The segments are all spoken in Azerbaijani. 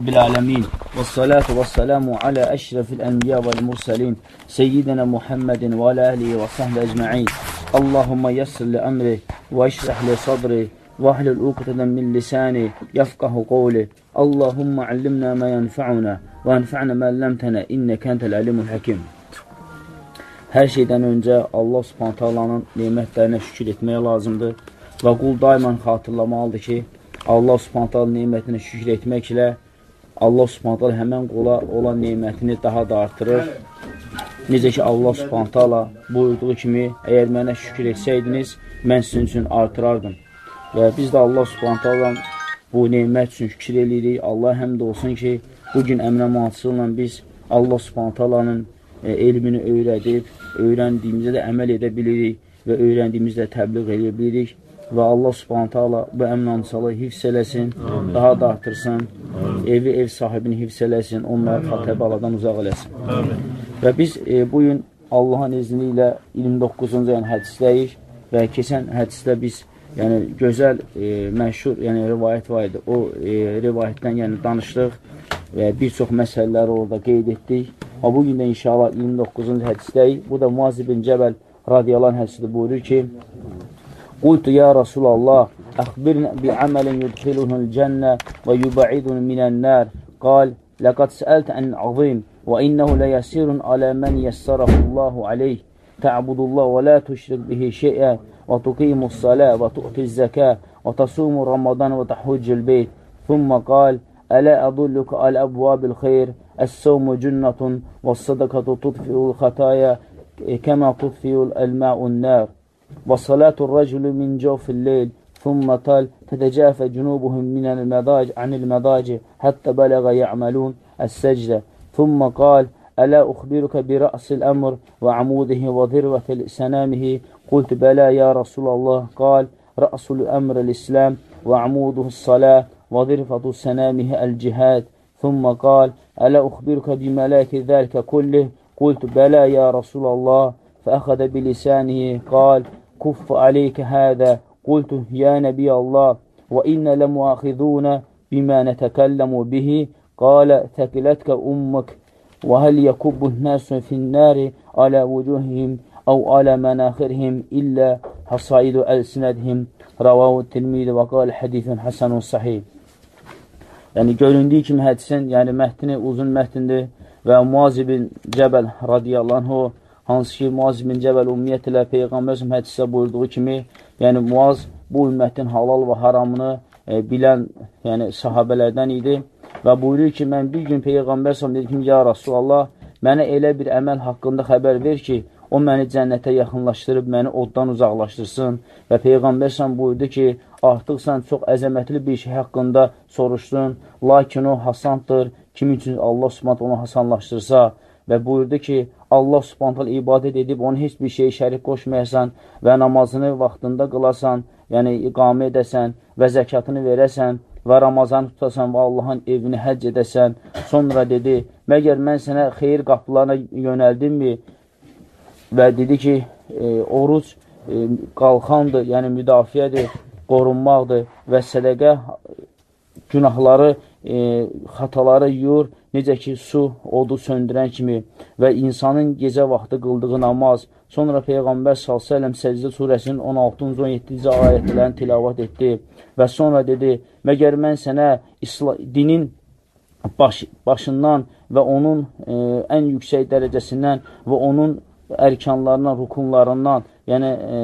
بالعالمين والصلاة والسلام على أشرف الأنبياء والمرسلين سيدنا محمد وعلى آله وصحبه أجمعين اللهم يسر لأمري واشرح لي صدري واحلل عقدة من لساني يفقه قولي اللهم علمنا ما ينفعنا وانفعنا ما علمتنا إنك أنت العليم الحكيم Hər şeydən öncə Allah subhanət alanın nemətlərinə şükür etmək lazımdır və qul daimən xatırlamalıdır ki, Allah subhanət alanın nemətinə şükür etməklə Allah subhanət hala həmən qula olan nemətini daha da artırır. Necə ki, Allah subhanət hala buyurduğu kimi, əgər mənə şükür etsəydiniz, mən sizin üçün artırardım. Və biz də Allah subhanət hala bu nemət üçün şükür edirik. Allah həmd olsun ki, bugün əmrə mansılıqla biz Allah subhanət halanın e, elmini öyrədib, öyrəndiyimizdə də əməl edə bilirik və öyrəndiyimizdə təbliğ edə bilirik və Allah subhanətə Allah bu əmnansılı hifz eləsin, Amin. daha da artırsın, Amin. evi ev sahibini hifz eləsin, onları xatəbi aladan uzaq eləsin. Amin. Və biz e, bugün Allahın izni ilə 29-cu yəni hədisdəyik və keçən hədisdə biz yəni gözəl, e, məşhur yəni rivayət var idi. O e, rivayətdən yəni danışdıq və bir çox məsələləri orada qeyd etdik. Və bugün də inşallah 29-cu hədisdəyik. Bu da Muaz ibn Cəbəl radiyallahu anh hədisdə buyurur ki, قلت يا رسول الله أخبرنا بعمل يدخله الجنة ويبعدني من النار. قال لقد سألت عن عظيم وإنه ليسير على من يسره الله عليه. تعبد الله ولا تشرك به شيئا وتقيم الصلاة وتؤتي الزكاة وتصوم رمضان وتحج البيت. ثم قال ألا أدلك على أبواب الخير؟ الصوم جنة والصدقة تطفئ الخطايا كما تطفئ الماء النار. وصلاة الرجل من جوف الليل ثم قال تتجافى جنوبهم من المضاج عن المضاجع حتى بلغ يعملون السجدة. ثم قال ألا أخبرك برأس الأمر وعموده وذروة سنامه؟ قلت بلى يا رسول الله. قال رأس الأمر الإسلام وعموده الصلاة وذرفة سنامه الجهاد. ثم قال ألا أخبرك بملاك ذلك كله؟ قلت بلى يا رسول الله. فأخذ بلسانه قال كف عليك هذا قلت يا نبي الله وإن لمؤاخذون بما نتكلم به قال ثكلتك أمك وهل يكب الناس في النار على وجوههم أو على مناخرهم إلا حصائد ألسنتهم رواه الترمذي وقال حديث حسن صحيح Yəni, göründüyü kimi hədisin, yəni mətni uzun mətndir və Muaz ibn Cəbəl radiyallahu anh, hansı ki, Muaz ibn Cəbəl ümumiyyətlə Peyğəmbər hədisdə buyurduğu kimi, yəni Muaz bu ümmətin halal və haramını e, bilən yəni, sahabələrdən idi və buyurur ki, mən bir gün Peyğəmbər səhəm dedi ki, ya Rasulallah, mənə elə bir əməl haqqında xəbər ver ki, o məni cənnətə yaxınlaşdırıb, məni oddan uzaqlaşdırsın. Və Peyğəmbər səhəm buyurdu ki, artıq sən çox əzəmətli bir şey haqqında soruşdun, lakin o hasandır, kim üçün Allah subhanət onu hasanlaşdırsa? Və buyurdu ki, Allah subhanət ibadət edib, onu heç bir şey şərik qoşmayasan və namazını vaxtında qılasan, yəni iqamə edəsən və zəkatını verəsən və Ramazan tutasan və Allahın evini həcc edəsən. Sonra dedi, məgər mən sənə xeyir qapılarına yönəldimmi? Və dedi ki, e, oruc e, qalxandır, yəni müdafiədir qorunmaqdır və sədəqə günahları, e, xataları yuyur, necə ki, su odu söndürən kimi və insanın gecə vaxtı qıldığı namaz, sonra Peyğəmbər s.ə.v Səcdə surəsinin 16-17-ci ayətlərini tilavat etdi və sonra dedi, məgər mən sənə dinin baş, başından və onun e, ən yüksək dərəcəsindən və onun ərkanlarından, rukunlarından, yəni e,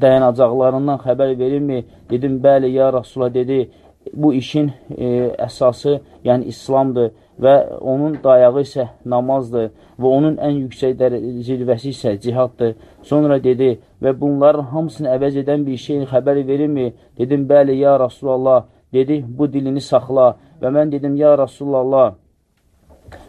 dayanacaqlarından xəbər verirmi? Dedim, bəli, ya Rasulah dedi, bu işin e, əsası, yəni İslamdır və onun dayağı isə namazdır və onun ən yüksək zirvəsi isə cihaddır. Sonra dedi, və bunların hamısını əvəz edən bir şeyin xəbəri verirmi? Dedim, bəli, ya Rasulallah, dedi, bu dilini saxla və mən dedim, ya Rasulallah,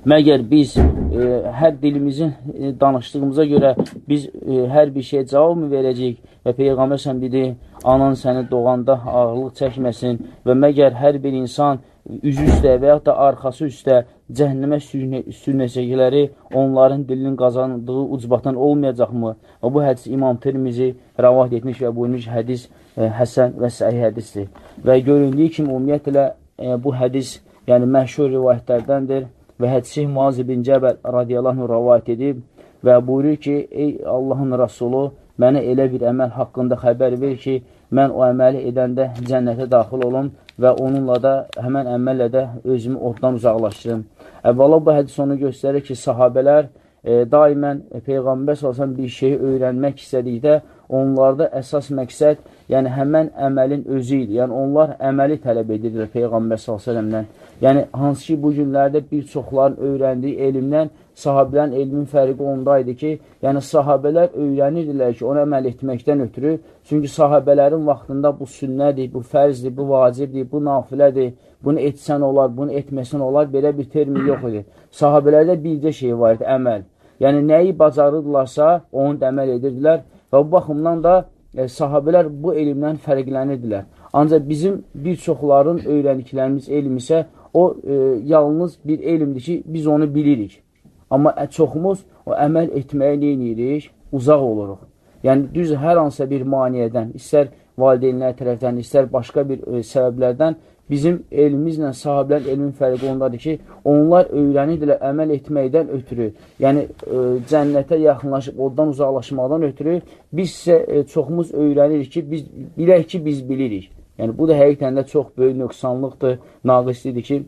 Məgər biz e, hər dilimizin e, danışdığımıza görə biz e, hər bir şeyə cavab mı verəcəyik? Və Peyğəmbər sən dedi, anan səni doğanda ağırlıq çəkməsin və məgər hər bir insan üzü üstə və yaxud da arxası üstə cəhənnəmə sürünəcəkləri onların dilinin qazandığı ucbatdan olmayacaqmı? Və bu hədis İmam Tirmizi rəvat etmiş və buyurmuş hədis e, həsən və səhih hədisdir. Və göründüyü kimi ümumiyyətlə e, bu hədis yəni məşhur rivayətlərdəndir və hədsi Muaz ibn Cəbəl radiyallahu rəvayət edib və buyurur ki, ey Allahın Rasulü, mənə elə bir əməl haqqında xəbər ver ki, mən o əməli edəndə cənnətə daxil olum və onunla da, həmən əməllə də özümü oddan uzaqlaşdırım. Əvvəla bu hədis onu göstərir ki, sahabələr e, daimən Peyğəmbər salsan bir şeyi öyrənmək istədikdə onlarda əsas məqsəd, yəni həmən əməlin özü idi. Yəni onlar əməli tələb edirlər Peyğəmbər s.ə.v-dən. Yəni hansı ki, bu günlərdə bir çoxların öyrəndiyi elmdən sahabilərin elmin fərqi ondaydı ki, yəni sahabələr öyrənirdilər ki, ona əməl etməkdən ötürü, çünki sahabələrin vaxtında bu sünnədir, bu fərzdir, bu vacibdir, bu nafilədir, bunu etsən olar, bunu etməsən olar, belə bir termin yox idi. Sahabələrdə bircə şey var idi, əməl. Yəni, nəyi bacarırdılarsa, onu da əməl edirdilər və bu baxımdan da e, sahabələr bu elmdən fərqlənirdilər. Ancaq bizim bir çoxların öyrəndiklərimiz elm isə o e, yalnız bir elmdir ki, biz onu bilirik. Amma çoxumuz o əməl etməyə neyinirik? Uzaq oluruq. Yəni, düz hər hansısa bir maniyədən, istər valideynlər tərəfdən, istər başqa bir e, səbəblərdən bizim elmimizlə sahabilərin elmin fərqi ondadır ki, onlar öyrənirdilər əməl etməkdən ötürü, yəni e, cənnətə yaxınlaşıb, oradan uzaqlaşmaqdan ötürü biz isə e, çoxumuz öyrənirik ki, biz bilək ki, biz bilirik. Yəni, bu da həqiqətən də çox böyük nöqsanlıqdır, naqislidir ki,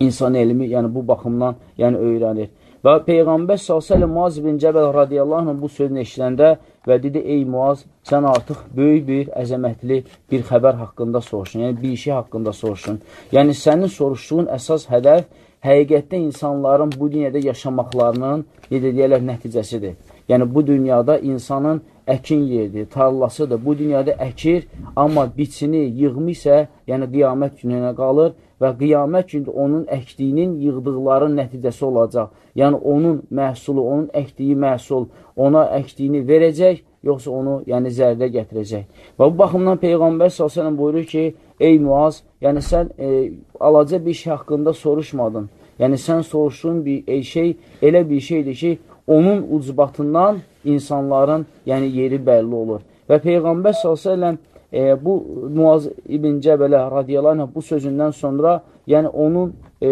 insan elmi yəni, bu baxımdan yəni, öyrənir. Və Peyğəmbər s.ə.v Muaz bin Cəbəl radiyallahu anh bu sözünü eşiləndə və dedi, ey Muaz, sən artıq böyük bir, əzəmətli bir xəbər haqqında soruşun, yəni bir işi haqqında soruşun. Yəni, sənin soruşduğun əsas hədəf həqiqətdə insanların bu dünyada yaşamaqlarının, necə deyərlər, nəticəsidir. Yəni, bu dünyada insanın əkin yerdir, tarlasıdır. Bu dünyada əkir, amma biçini, yığımı isə, yəni qiyamət gününə qalır və qiyamət gündə onun əkdiyinin yığdıqların nəticəsi olacaq. Yəni, onun məhsulu, onun əkdiyi məhsul ona əkdiyini verəcək, yoxsa onu yəni, zərdə gətirəcək. Və bu baxımdan Peyğəmbər s.ə.v buyurur ki, ey Muaz, yəni sən e, alaca bir şey haqqında soruşmadın. Yəni, sən soruşduğun bir e, şey elə bir şeydir ki, onun ucbatından insanların yəni, yeri bəlli olur. Və Peyğəmbər s.ə.v e, bu Muaz ibn Cəbələ radiyallahu anh bu sözündən sonra, yəni onun e,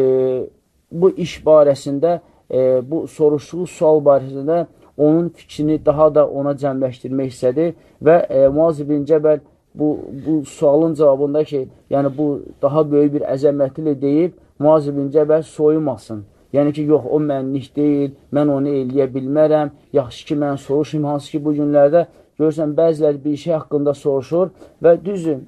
bu iş barəsində, e, bu soruşduğu sual barəsində onun fikrini daha da ona cəmləşdirmək istədi və e, Muaz ibn Cəbəl bu, bu sualın cavabında ki, yəni bu daha böyük bir əzəmətli deyib, Muaz ibn Cəbəl soyumasın. Yəni ki, yox, o mənlik deyil, mən onu eləyə bilmərəm, yaxşı ki, mən soruşum, hansı ki, bu günlərdə görürsən, bəziləri bir şey haqqında soruşur və düzdür,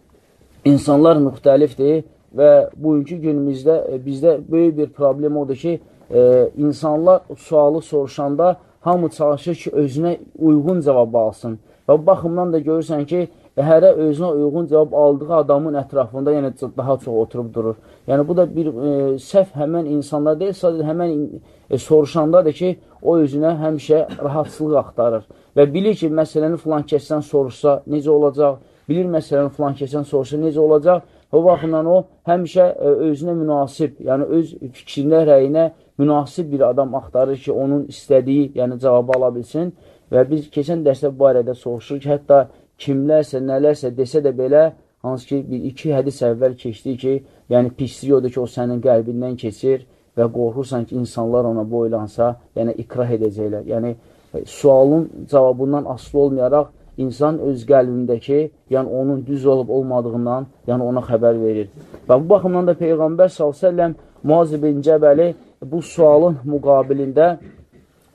insanlar müxtəlifdir və bugünkü günümüzdə e, bizdə böyük bir problem odur ki, e, insanlar sualı soruşanda hamı çalışır ki, özünə uyğun cavab alsın. Və baxımdan da görürsən ki, hərə özünə uyğun cavab aldığı adamın ətrafında yəni daha çox oturub durur. Yəni bu da bir e, səhv həmən insanlar deyil, sadəcə həmən e, soruşandadır ki, o özünə həmişə rahatçılıq axtarır və bilir ki, məsələni filan kəsdən soruşsa necə olacaq, bilir məsələni filan kəsdən soruşsa necə olacaq, o baxımdan o həmişə e, özünə münasib, yəni öz fikrinə, rəyinə münasib bir adam axtarır ki, onun istədiyi, yəni cavabı ala bilsin və biz keçən dərsdə bu barədə soruşuruq ki, hətta kimlərsə, nələrsə desə də belə, hansı ki, bir iki hədis əvvəl keçdi ki, yəni pislik odur ki, o sənin qəlbindən keçir və qorxursan ki, insanlar ona boylansa, yəni ikrah edəcəklər. Yəni, sualın cavabından asılı olmayaraq insan öz qəlbindəki, yəni onun düz olub olmadığından, yəni ona xəbər verir. Və bu baxımdan da Peyğəmbər s.ə.v Muaz ibn Cəbəli bu sualın müqabilində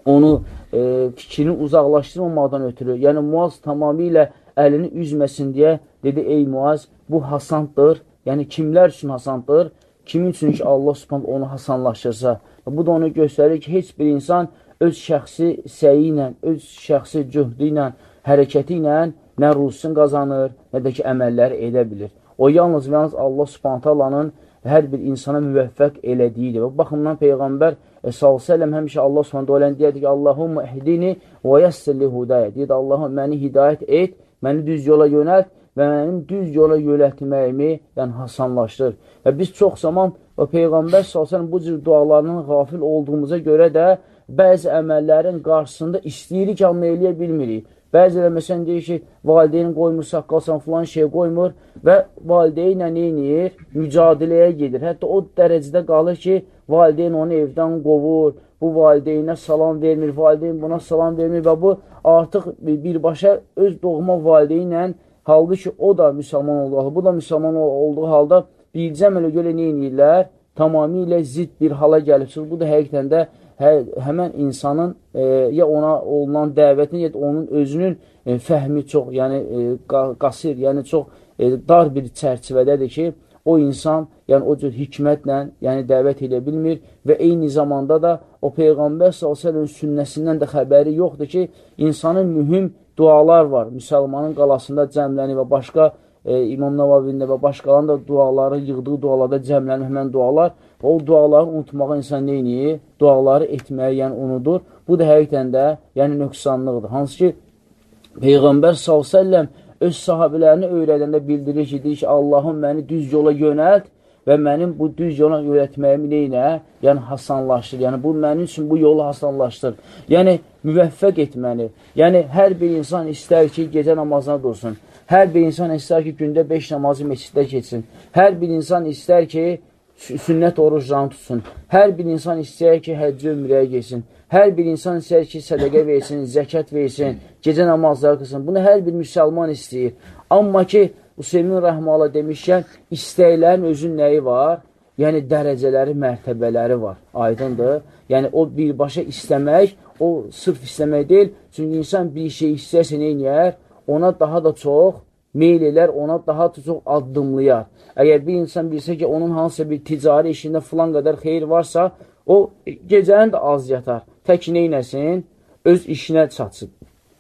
onu e, fikrini uzaqlaşdırmamadan ötürü, yəni Muaz tamamilə əlini üzməsin deyə dedi, ey Muaz, bu hasandır, yəni kimlər üçün hasandır? Kimin üçün ki, Allah subhanə onu hasanlaşırsa. Bu da onu göstərir ki, heç bir insan öz şəxsi səyi ilə, öz şəxsi cühdü ilə, hərəkəti ilə nə ruhsun qazanır, nə də ki, əməlləri edə bilir. O, yalnız və yalnız Allah subhantalanın hər bir insana müvəffəq elədiyidir. Və baxımdan Peyğəmbər e, s.ə.v həmişə Allah subhantalan deyədir ki, Allahumma əhdini və yəssirli hudaya. Deyir, Allahım, məni hidayət et, məni düz yola yönəlt və mənim düz yola yönəltməyimi yəni, hasanlaşdır. Və biz çox zaman o Peyğəmbər s.ə.v bu cür dualarının qafil olduğumuza görə də bəzi əməllərin qarşısında istəyirik, amma eləyə bilmirik. Bəziləri məsələn deyir ki, valideyn qoymur, saqqalsan, filan şey qoymur və valideynlə neynir? Mücadiləyə gedir. Hətta o dərəcədə qalır ki, valideyn onu evdən qovur, bu valideynə salam vermir, valideyn buna salam vermir və bu artıq birbaşa öz doğma valideynlə, halbuki o da müsəlman olduğu, bu da müsəlman olduğu halda bircə əmələ görə neynirlər? Tamamilə zid bir hala gəlibsiniz. Bu da həqiqətən də hə, həmən insanın e, ya ona olunan dəvətin, ya da onun özünün e, fəhmi çox, yəni e, qasir, yəni çox e, dar bir çərçivədədir ki, o insan, yəni o cür hikmətlə, yəni dəvət edə bilmir və eyni zamanda da o Peyğəmbər s.ə.v sünnəsindən də xəbəri yoxdur ki, insanın mühüm dualar var. Müsəlmanın qalasında cəmləni və başqa e, İmam Nəvavində və başqalarının da duaları, yığdığı dualarda cəmlənir həmən dualar və o duaları unutmağa insan neyini? Duaları etməyi, yəni unudur. Bu da həqiqətən də yəni nöqsanlıqdır. Hansı ki, Peyğəmbər s.ə.v öz sahabilərini öyrədəndə bildirir ki, deyir ki, Allahım məni düz yola yönəlt və mənim bu düz yola öyrətməyimi neynə? Yəni, hasanlaşdır. Yəni, bu mənim üçün bu yolu hasanlaşdır. Yəni, müvəffəq etməni. Yəni, hər bir insan istər ki, gecə namazına dursun. Hər bir insan istər ki, gündə 5 namazı meçiddə keçsin. Hər bir insan istər ki, sünnət oruclarını tutsun. Hər bir insan istəyər ki, həccə ömrəyə geçsin. Hər bir insan istəyər ki, sədəqə versin, zəkat versin, gecə namazları qılsın. Bunu hər bir müsəlman istəyir. Amma ki, Hüseymin Rəhmala demişkən, istəklərin özün nəyi var? Yəni, dərəcələri, mərtəbələri var. Aydındır. Yəni, o birbaşa istəmək, o sırf istəmək deyil. Çünki insan bir şey istəyərsə neynəyər? ona daha da çox meyl elər, ona daha da çox addımlayar. Əgər bir insan bilsə ki, onun hansısa bir ticari işində filan qədər xeyir varsa, o gecəni də az yatar. Tək neynəsin? Öz işinə çatsın.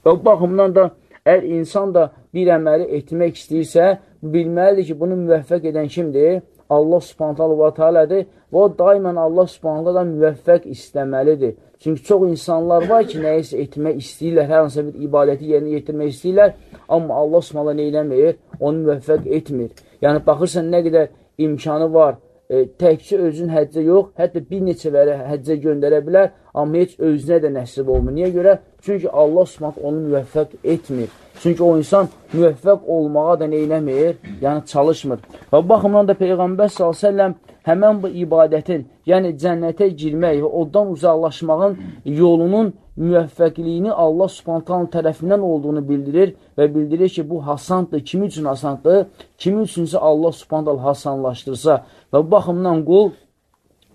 Və baxımdan da əgər insan da bir əməli etmək istəyirsə, bilməlidir ki, bunu müvəffəq edən kimdir? Allah subhantalı və tealədir və o daimən Allah subhantalı müvəffəq istəməlidir. Çünki çox insanlar var ki, nəyisə etmək istəyirlər, hər hansısa bir ibadəti yerinə yetirmək istəyirlər, amma Allah subhantalı neyləmir, onu müvəffəq etmir. Yəni, baxırsan, nə qədər imkanı var, e, təkcə özün həccə yox, hətta bir neçə vəri həccə göndərə bilər, amma heç özünə də nəsib olmur. Niyə görə? Çünki Allah subhantalı onu müvəffəq etmir. Çünki o insan müvəffəq olmağa da neynəmir, yəni çalışmır. Və baxımdan da Peyğəmbər s.ə.v həmən bu ibadətin, yəni cənnətə girmək və oddan uzaqlaşmağın yolunun müvəffəqliyini Allah subhantanın tərəfindən olduğunu bildirir və bildirir ki, bu hasandır. Kimi üçün hasandır? Kimi üçünsə Allah subhantal hasanlaşdırsa və bu baxımdan qul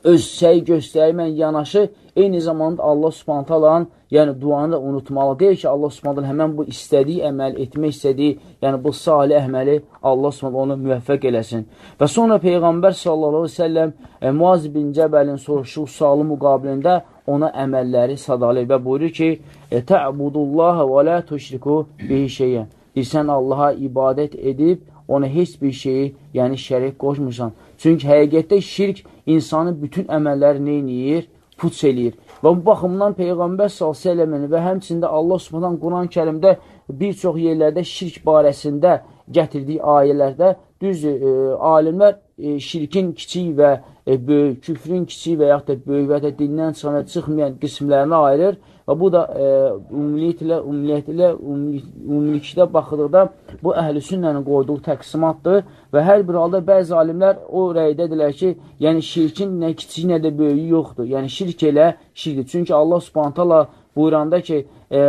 öz səy göstərmən yanaşı, eyni zamanda Allah subhantalan, yəni duanı da unutmalı. Deyir ki, Allah subhantalan həmən bu istədiyi əməl etmək istədiyi, yəni bu salih əməli Allah subhantalan onu müvəffəq eləsin. Və sonra Peyğəmbər sallallahu aleyhi ve selləm e, Muaz bin Cəbəlin soruşuq sualı müqabilində ona əməlləri sadalayır və buyurur ki, e, Tə'budullaha və la tuşriku bihi şeyən. Sən Allaha ibadət edib, ona heç bir şeyi, yəni şərik qoşmursan. Çünki həqiqətdə şirk insanın bütün əməlləri neyniyir? Puç eləyir. Və bu baxımdan Peyğəmbər s.ə.v və həmçində Allah subhanan Quran-ı kərimdə bir çox yerlərdə şirk barəsində gətirdiyi ayələrdə düz e, alimlər e, şirkin kiçik və e, böyük, küfrün kiçik və yaxud da böyük və ya dindən və çıxmayan qismlərini ayırır Və bu da e, ümumiyyətlə, ümumiyyətlə, ümumilikdə baxıldıqda bu əhl-i sünnənin qoyduğu təqsimatdır və hər bir halda bəzi alimlər o rəydədirlər ki, yəni şirkin nə kiçik, nə də böyüyü yoxdur. Yəni şirk elə şirkdir. Çünki Allah subhantala buyuranda ki, e,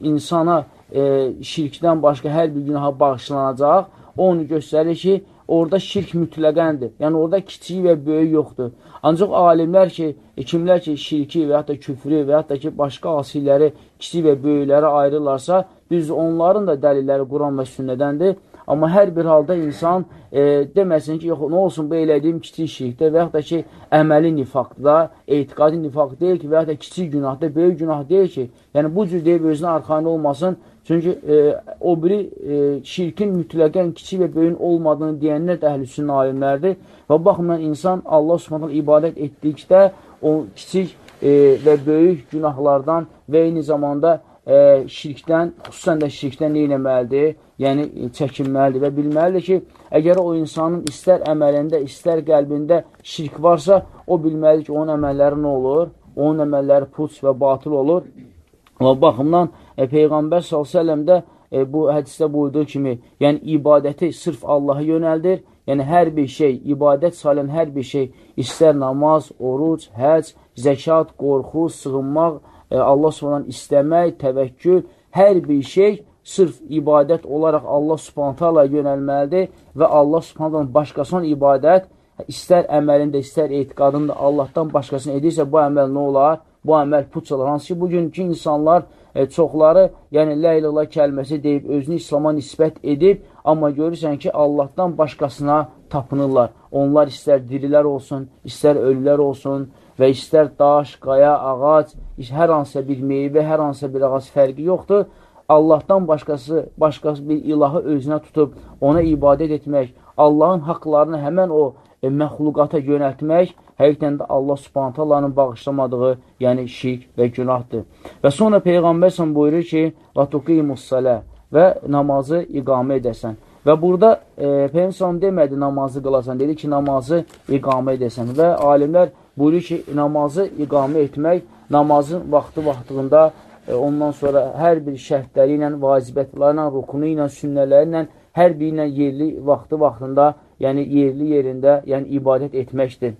insana e, şirkdən başqa hər bir günaha bağışlanacaq, onu göstərir ki, orada şirk mütləqəndir. Yəni, orada kiçik və böyük yoxdur. Ancaq alimlər ki, kimlər ki, şirki və yaxud da küfrü və yaxud da ki, başqa asilləri, kiçik və böyükləri ayırırlarsa, düz onların da dəlilləri Quran və sünnədəndir. Amma hər bir halda insan e, deməsin ki, yox, nə olsun bu elədiyim kiçik şirkdə və yaxud da ki, əməli nifaqda, etiqadi nifaq deyil ki, və yaxud da kiçik günahda, böyük günah deyil ki, yəni bu cür deyib özünə arxayın olmasın. Çünki e, o biri e, şirkin mütləqən kiçik və böyün olmadığını deyənlər də əhlüsünün alimlərdir. Və baxımdan insan Allah subhanətlə ibadət etdikdə o kiçik e, və böyük günahlardan və eyni zamanda e, şirkdən, xüsusən də şirkdən nə eləməlidir? Yəni, çəkinməlidir və bilməlidir ki, əgər o insanın istər əməlində, istər qəlbində şirk varsa, o bilməlidir ki, onun əməlləri nə olur? Onun əməlləri puç və batıl olur Və baxımdan e, Peyğəmbər s.ə.v də e, bu hədisdə buyurduğu kimi, yəni ibadəti sırf Allaha yönəldir. Yəni hər bir şey, ibadət salən hər bir şey, istər namaz, oruc, həc, zəkat, qorxu, sığınmaq, e, Allah subhanan istəmək, təvəkkül, hər bir şey sırf ibadət olaraq Allah subhanətə yönəlməlidir və Allah subhanətə başqasına ibadət istər əməlində, istər etiqadında Allahdan başqasını edirsə, bu əməl nə olar? Bu əməl puç olar. Hansı ki, bugünkü insanlar e, çoxları, yəni lə ilə kəlməsi deyib, özünü İslama nisbət edib, amma görürsən ki, Allahdan başqasına tapınırlar. Onlar istər dirilər olsun, istər ölülər olsun və istər daş, qaya, ağac, hər hansısa bir meyvə, hər hansısa bir ağac fərqi yoxdur. Allahdan başqası, başqası bir ilahı özünə tutub, ona ibadət etmək, Allahın haqlarını həmən o e, məxluqata yönəltmək həqiqdən də Allah subhantallanın bağışlamadığı, yəni şirk və günahdır. Və sonra Peyğəmbər sən buyurur ki, vatuqimussalə və namazı iqamə edəsən. Və burada e, Peyğəmbər demədi namazı qılasan, dedi ki, namazı iqamə edəsən. Və alimlər buyurur ki, namazı iqamə etmək namazın vaxtı vaxtında e, ondan sonra hər bir şərtləri ilə, vacibətləri ilə, rukunu ilə, sünnələri ilə, hər biri ilə yerli vaxtı vaxtında yəni yerli yerində, yəni ibadət etməkdir.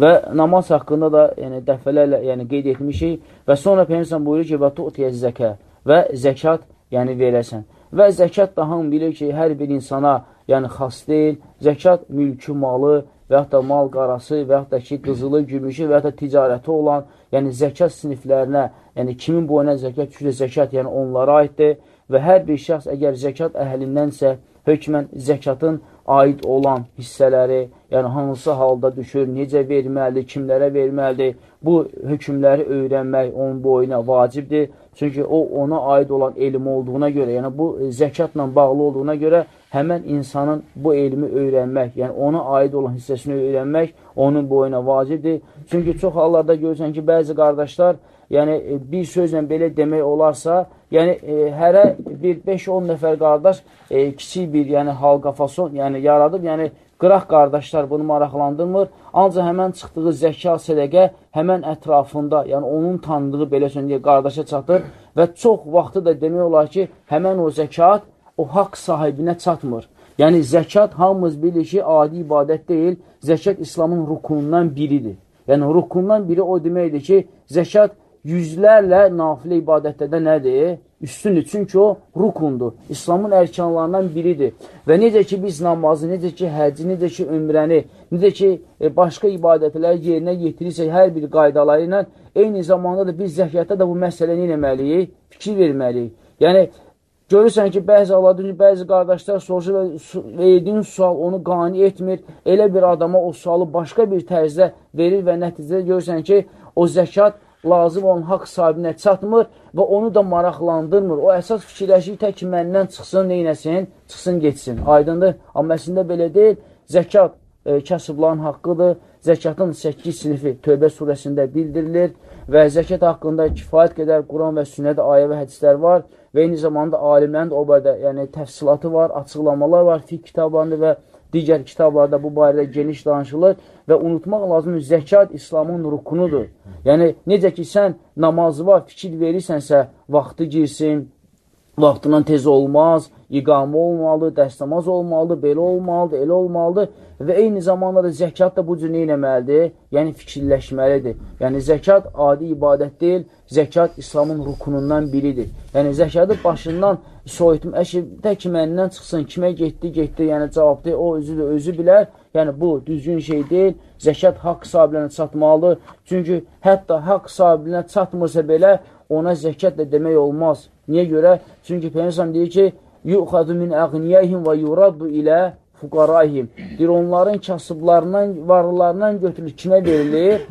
Və namaz haqqında da yəni, dəfələrlə yəni, qeyd etmişik və sonra Peygəmbər buyurur ki, və tu'tiyə zəkə və zəkat yəni verəsən. Və zəkat da hamı bilir ki, hər bir insana yəni xas deyil. Zəkat mülkü malı və da mal qarası və da ki, qızılı, gümüşü və da ticarəti olan, yəni zəkat siniflərinə, yəni kimin boyuna zəkat düşür, zəkat yəni onlara aiddir və hər bir şəxs əgər zəkat əhlindənsə, hökmən zəkatın aid olan hissələri, yəni hansı halda düşür, necə verməlidir, kimlərə verməlidir, bu hökmləri öyrənmək onun boyuna vacibdir. Çünki o, ona aid olan elm olduğuna görə, yəni bu zəkatla bağlı olduğuna görə həmən insanın bu elmi öyrənmək, yəni ona aid olan hissəsini öyrənmək onun boyuna vacibdir. Çünki çox hallarda görürsən ki, bəzi qardaşlar yəni e, bir sözlə belə demək olarsa, yəni e, hərə bir 5-10 nəfər qardaş e, kiçik bir yəni halqa fason yəni yaradıb, yəni qıraq qardaşlar bunu maraqlandırmır. Ancaq həmən çıxdığı zəka, sədəqə həmən ətrafında, yəni onun tanıdığı belə söyləyək qardaşa çatır və çox vaxtı da demək olar ki, həmən o zəkat o haqq sahibinə çatmır. Yəni zəkat hamımız bilir ki, adi ibadət deyil, zəkat İslamın rukunundan biridir. Yəni rukundan biri o deməkdir ki, zəkat yüzlərlə nafilə ibadətlərdə nədir? Üstündür. Çünki o rukundur. İslamın ərkanlarından biridir. Və necə ki biz namazı, necə ki həcci, necə ki ömrəni, necə ki e, başqa ibadətləri yerinə yetirirsək hər bir qaydaları ilə, eyni zamanda da biz zəkətdə də bu məsələni eləməliyik, fikir verməliyik. Yəni, Görürsən ki, bəzi aladın, bəzi qardaşlar soruşur və verdiyin sual onu qani etmir. Elə bir adama o sualı başqa bir tərzdə verir və nəticədə görürsən ki, o zəkat lazım olan haqq sahibinə çatmır və onu da maraqlandırmır. O əsas fikirləşir tək ki, məndən çıxsın, neynəsin, çıxsın, geçsin. Aydındır. Amma əslində belə deyil. Zəkat e, kasıbların haqqıdır. Zəkatın 8 sinifi Tövbə surəsində bildirilir və zəkat haqqında kifayət qədər Quran və sünnədə ayə və hədislər var və eyni zamanda alimlərin o barədə yəni, təfsilatı var, açıqlamalar var, fiqh kitablarında və digər kitablarda bu barədə geniş danışılır və unutmaq lazımdır, zəkat İslamın rukunudur. Yəni, necə ki, sən namazı var, fikir verirsənsə, vaxtı girsin, vaxtından tez olmaz, iqamı olmalı, dəstəmaz olmalıdır, belə olmalıdır, elə olmalıdır və eyni zamanda da zəkat da bu cür neynəməlidir? Yəni, fikirləşməlidir. Yəni, zəkat adi ibadət deyil, zəkat İslamın rukunundan biridir. Yəni, zəkatı başından soyutma, əşi, tək məndən çıxsın, kimə getdi, getdi, yəni cavabdır, o özü də özü bilər. Yəni, bu düzgün şey deyil. Zəkat haqq sahiblərinə çatmalıdır. Çünki hətta haqq sahiblərinə çatmırsa belə, ona zəkat da demək olmaz. Niyə görə? Çünki Peygəmbər deyir ki, yuxadu min əğniyəhim və yuraddu ilə fuqarayhim. Deyir, onların kasıblarından, varlılarından götürülür. Kimə verilir?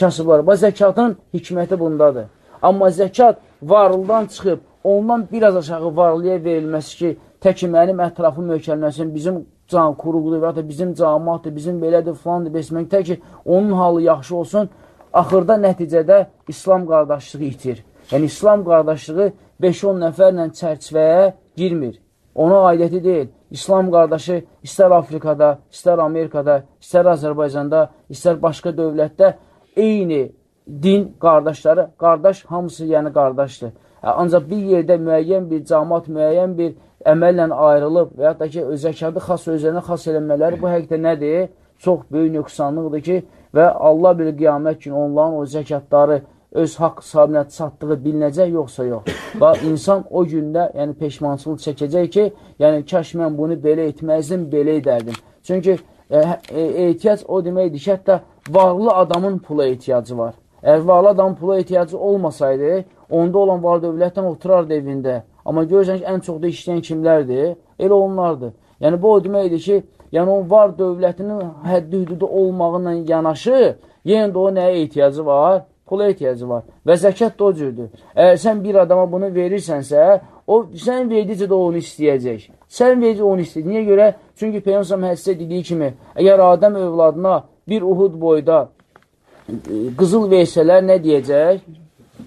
Kasıblar. Və zəkatın hikməti bundadır. Amma zəkat varlıdan çıxıb, ondan biraz aşağı varlıya verilməsi ki, təki mənim ətrafım möhkəlməsin, bizim can quruqdur və ya bizim camaatdır, bizim belədir, filandır, besmək, təki onun halı yaxşı olsun, axırda nəticədə İslam qardaşlığı itir. Yəni, İslam qardaşlığı 5-10 nəfərlə çərçivəyə girmir. Ona aidiyyəti deyil. İslam qardaşı istər Afrikada, istər Amerikada, istər Azərbaycanda, istər başqa dövlətdə eyni din qardaşları, qardaş hamısı yəni qardaşdır. Ancaq bir yerdə müəyyən bir camat, müəyyən bir əməllə ayrılıb və ya da ki, zəkatı xas özlərinə xas eləmələri bu həqiqdə nədir? Çox böyük nöqsanlıqdır ki, və Allah bir qiyamət günü onların o zəkatları öz haqq sahibinə çatdığı bilinəcək, yoxsa yox. Və insan o gündə yəni peşmançılıq çəkəcək ki, yəni kaş mən bunu belə etməzdim, belə edərdim. Çünki e, e, ehtiyac o deməkdir ki, hətta varlı adamın pula ehtiyacı var. Əgər varlı adamın pula ehtiyacı olmasaydı, onda olan var dövlətdən oturardı evində. Amma görürsən ki, ən çox da işləyən kimlərdir? Elə onlardır. Yəni, bu o deməkdir ki, yəni o var dövlətinin həddi hüdudu olmağına yanaşı, yenə də o nəyə ehtiyacı var? Pula ehtiyacı var. Və zəkat da o cürdür. Əgər sən bir adama bunu verirsənsə, o sən verdikcə də onu istəyəcək. Sən verdikcə onu istəyəcək. Niyə görə? Çünki Peyyəmsəm hədisə dediyi kimi, əgər Adəm övladına bir Uhud boyda qızıl versələr nə deyəcək?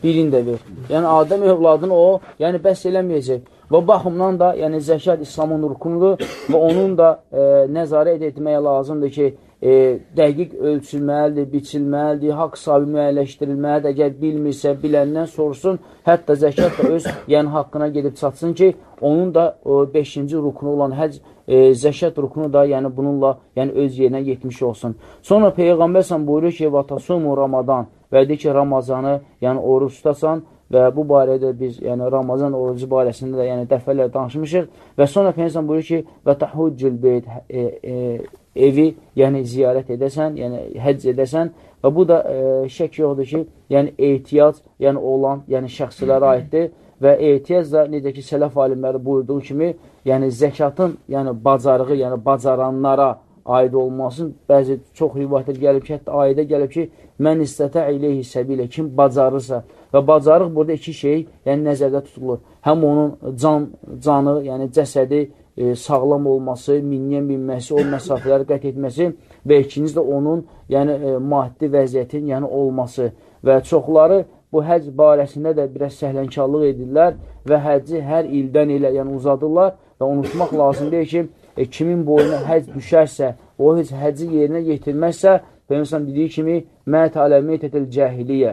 Birini də ver. Yəni, Adəm övladını o, yəni bəs eləməyəcək. Və baxımdan da, yəni zəkat İslamın rukunudur və onun da e, nəzarət etməyə lazımdır ki, e, dəqiq ölçülməlidir, biçilməlidir, haqq sahibi müəyyənləşdirilməlidir. Əgər bilmirsə, biləndən sorsun, hətta zəkat da öz yəni, haqqına gedib çatsın ki, onun da 5-ci rukunu olan həc e, zəkat rukunu da yəni bununla yəni öz yerinə yetmiş olsun. Sonra Peyğəmbər sən buyurur ki, "Vatasumu Ramadan" və deyir ki, Ramazanı yəni oruç tutasan və bu barədə biz yəni Ramazan orucu barəsində də yəni dəfələrlə danışmışıq və sonra Peyğəmbər buyurur ki, "Və tahuccul beyt" e, e, evi yəni ziyarət edəsən, yəni həcc edəsən və bu da e, şək yoxdur ki, yəni ehtiyac yəni olan, yəni şəxslərə aiddir və ehtiyac da necə ki, sələf alimləri buyurduğu kimi, yəni zəkatın yəni bacarığı, yəni bacaranlara aid olmasın. Bəzi çox rivayətlər gəlib ki, hətta ayədə gəlib ki, mən istətə ileyhi səbilə, kim bacarırsa və bacarıq burada iki şey yəni nəzərdə tutulur. Həm onun can, canı, yəni cəsədi e, sağlam olması, minniyə minməsi, o məsafələri qət etməsi və ikinci də onun yəni e, maddi vəziyyətin yəni olması və çoxları bu həc barəsində də biraz səhlənkarlıq edirlər və həcci hər ildən ilə yəni uzadırlar və unutmaq lazım deyil ki, e, kimin boyuna həc düşərsə, o heç həcci yerinə yetirməzsə, Peygəmbər dediyi kimi, mət alə meytətəl cəhiliyyə.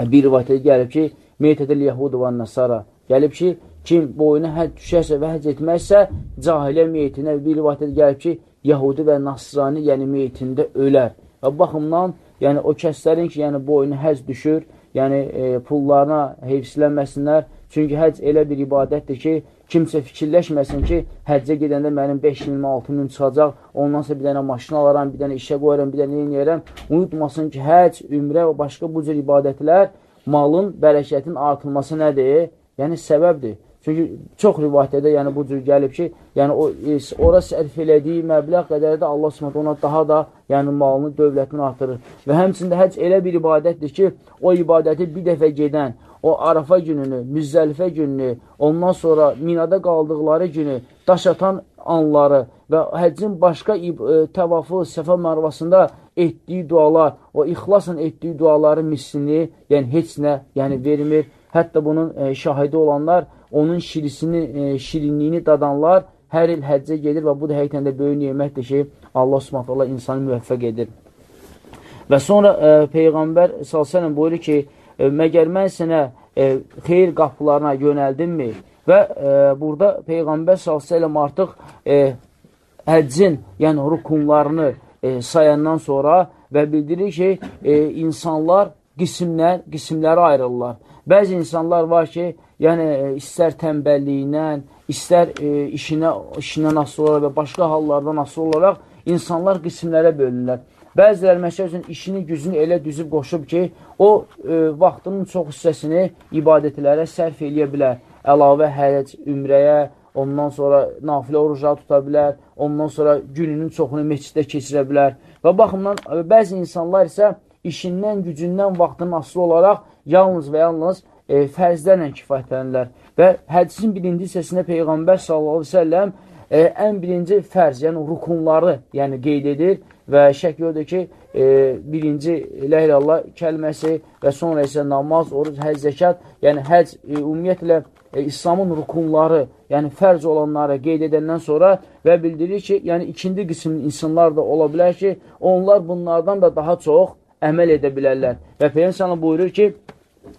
E, bir rivayətdə gəlib ki, meytətəl yəhud və nəsara. Gəlib ki, kim boyuna həc düşərsə və həc etməzsə, cahiliyyə meytinə bir rivayətdə gəlib ki, Yahudi və Nasrani, yəni meytində ölər. Və baxımdan, yəni o kəslərin ki, yəni boyuna həc düşür, yəni e, pullarına heyfsilənməsinlər. Çünki həcc elə bir ibadətdir ki, kimsə fikirləşməsin ki, həccə gedəndə mənim 5 ilmə, 6 min çıxacaq, ondan sonra bir dənə maşın alaram, bir dənə işə qoyaram, bir dənə eləyərəm. Unutmasın ki, həcc, ümrə və başqa bu cür ibadətlər malın, bərəkətin artılması nədir? Yəni, səbəbdir. Çünki çox rivayətlərdə yəni bu cür gəlib ki, yəni o ora sərf elədiyi məbləğ qədər də Allah Subhanahu ona daha da yəni malını, dövlətini artırır. Və həmçində həcc elə bir ibadətdir ki, o ibadəti bir dəfə gedən, o Arafa gününü, Müzdəlifə gününü, ondan sonra Minada qaldıqları günü daş atan anları və həccin başqa e, təvafı, səfə mərvasında etdiyi dualar, o ixlasla etdiyi duaları mislini, yəni heç nə yəni vermir. Hətta bunun e, şahidi olanlar onun şirisini, e, şirinliyini dadanlar hər il həccə gedir və bu da həqiqətən də böyük nemətdir ki, Allah Subhanahu taala insanı müvəffəq edir. Və sonra e, Peyğəmbər s.ə.v buyurur ki, e, məgər mən sənə e, xeyir qapılarına yönəldimmi? Və e, burada Peyğəmbər s.ə.v artıq e, həccin, yəni rukunlarını e, sayandan sonra və bildirir ki, e, insanlar qismlər, qismlərə ayrılırlar. Bəzi insanlar var ki, yəni e, istər tənbəlliyindən, istər e, işinə, işindən asılı olaraq və başqa hallardan asılı olaraq insanlar qismlərə bölünürlər. Bəziləri, məsəl üçün, işini, gücünü elə düzüb qoşub ki, o e, vaxtının çox hissəsini ibadətlərə sərf eləyə bilər. Əlavə həc, ümrəyə, ondan sonra nafilə orucları tuta bilər, ondan sonra gününün çoxunu meçiddə keçirə bilər. Və baxımdan, e, bəzi insanlar isə işindən, gücündən, vaxtının asılı olaraq yalnız və yalnız e, fərzlərlə kifayətlənirlər. Və hədisin birinci hissəsində Peyğəmbər s.ə.v e, ən birinci fərz, yəni rukunları yəni qeyd edir və şək yoxdur ki, e, birinci ilə ilallah kəlməsi və sonra isə namaz, oruc, həc, zəkat, yəni həc e, ümumiyyətlə e, İslamın rukunları, yəni fərz olanları qeyd edəndən sonra və bildirir ki, yəni ikinci qism insanlar da ola bilər ki, onlar bunlardan da daha çox əməl edə bilərlər. Və Peyyəmsana buyurur ki,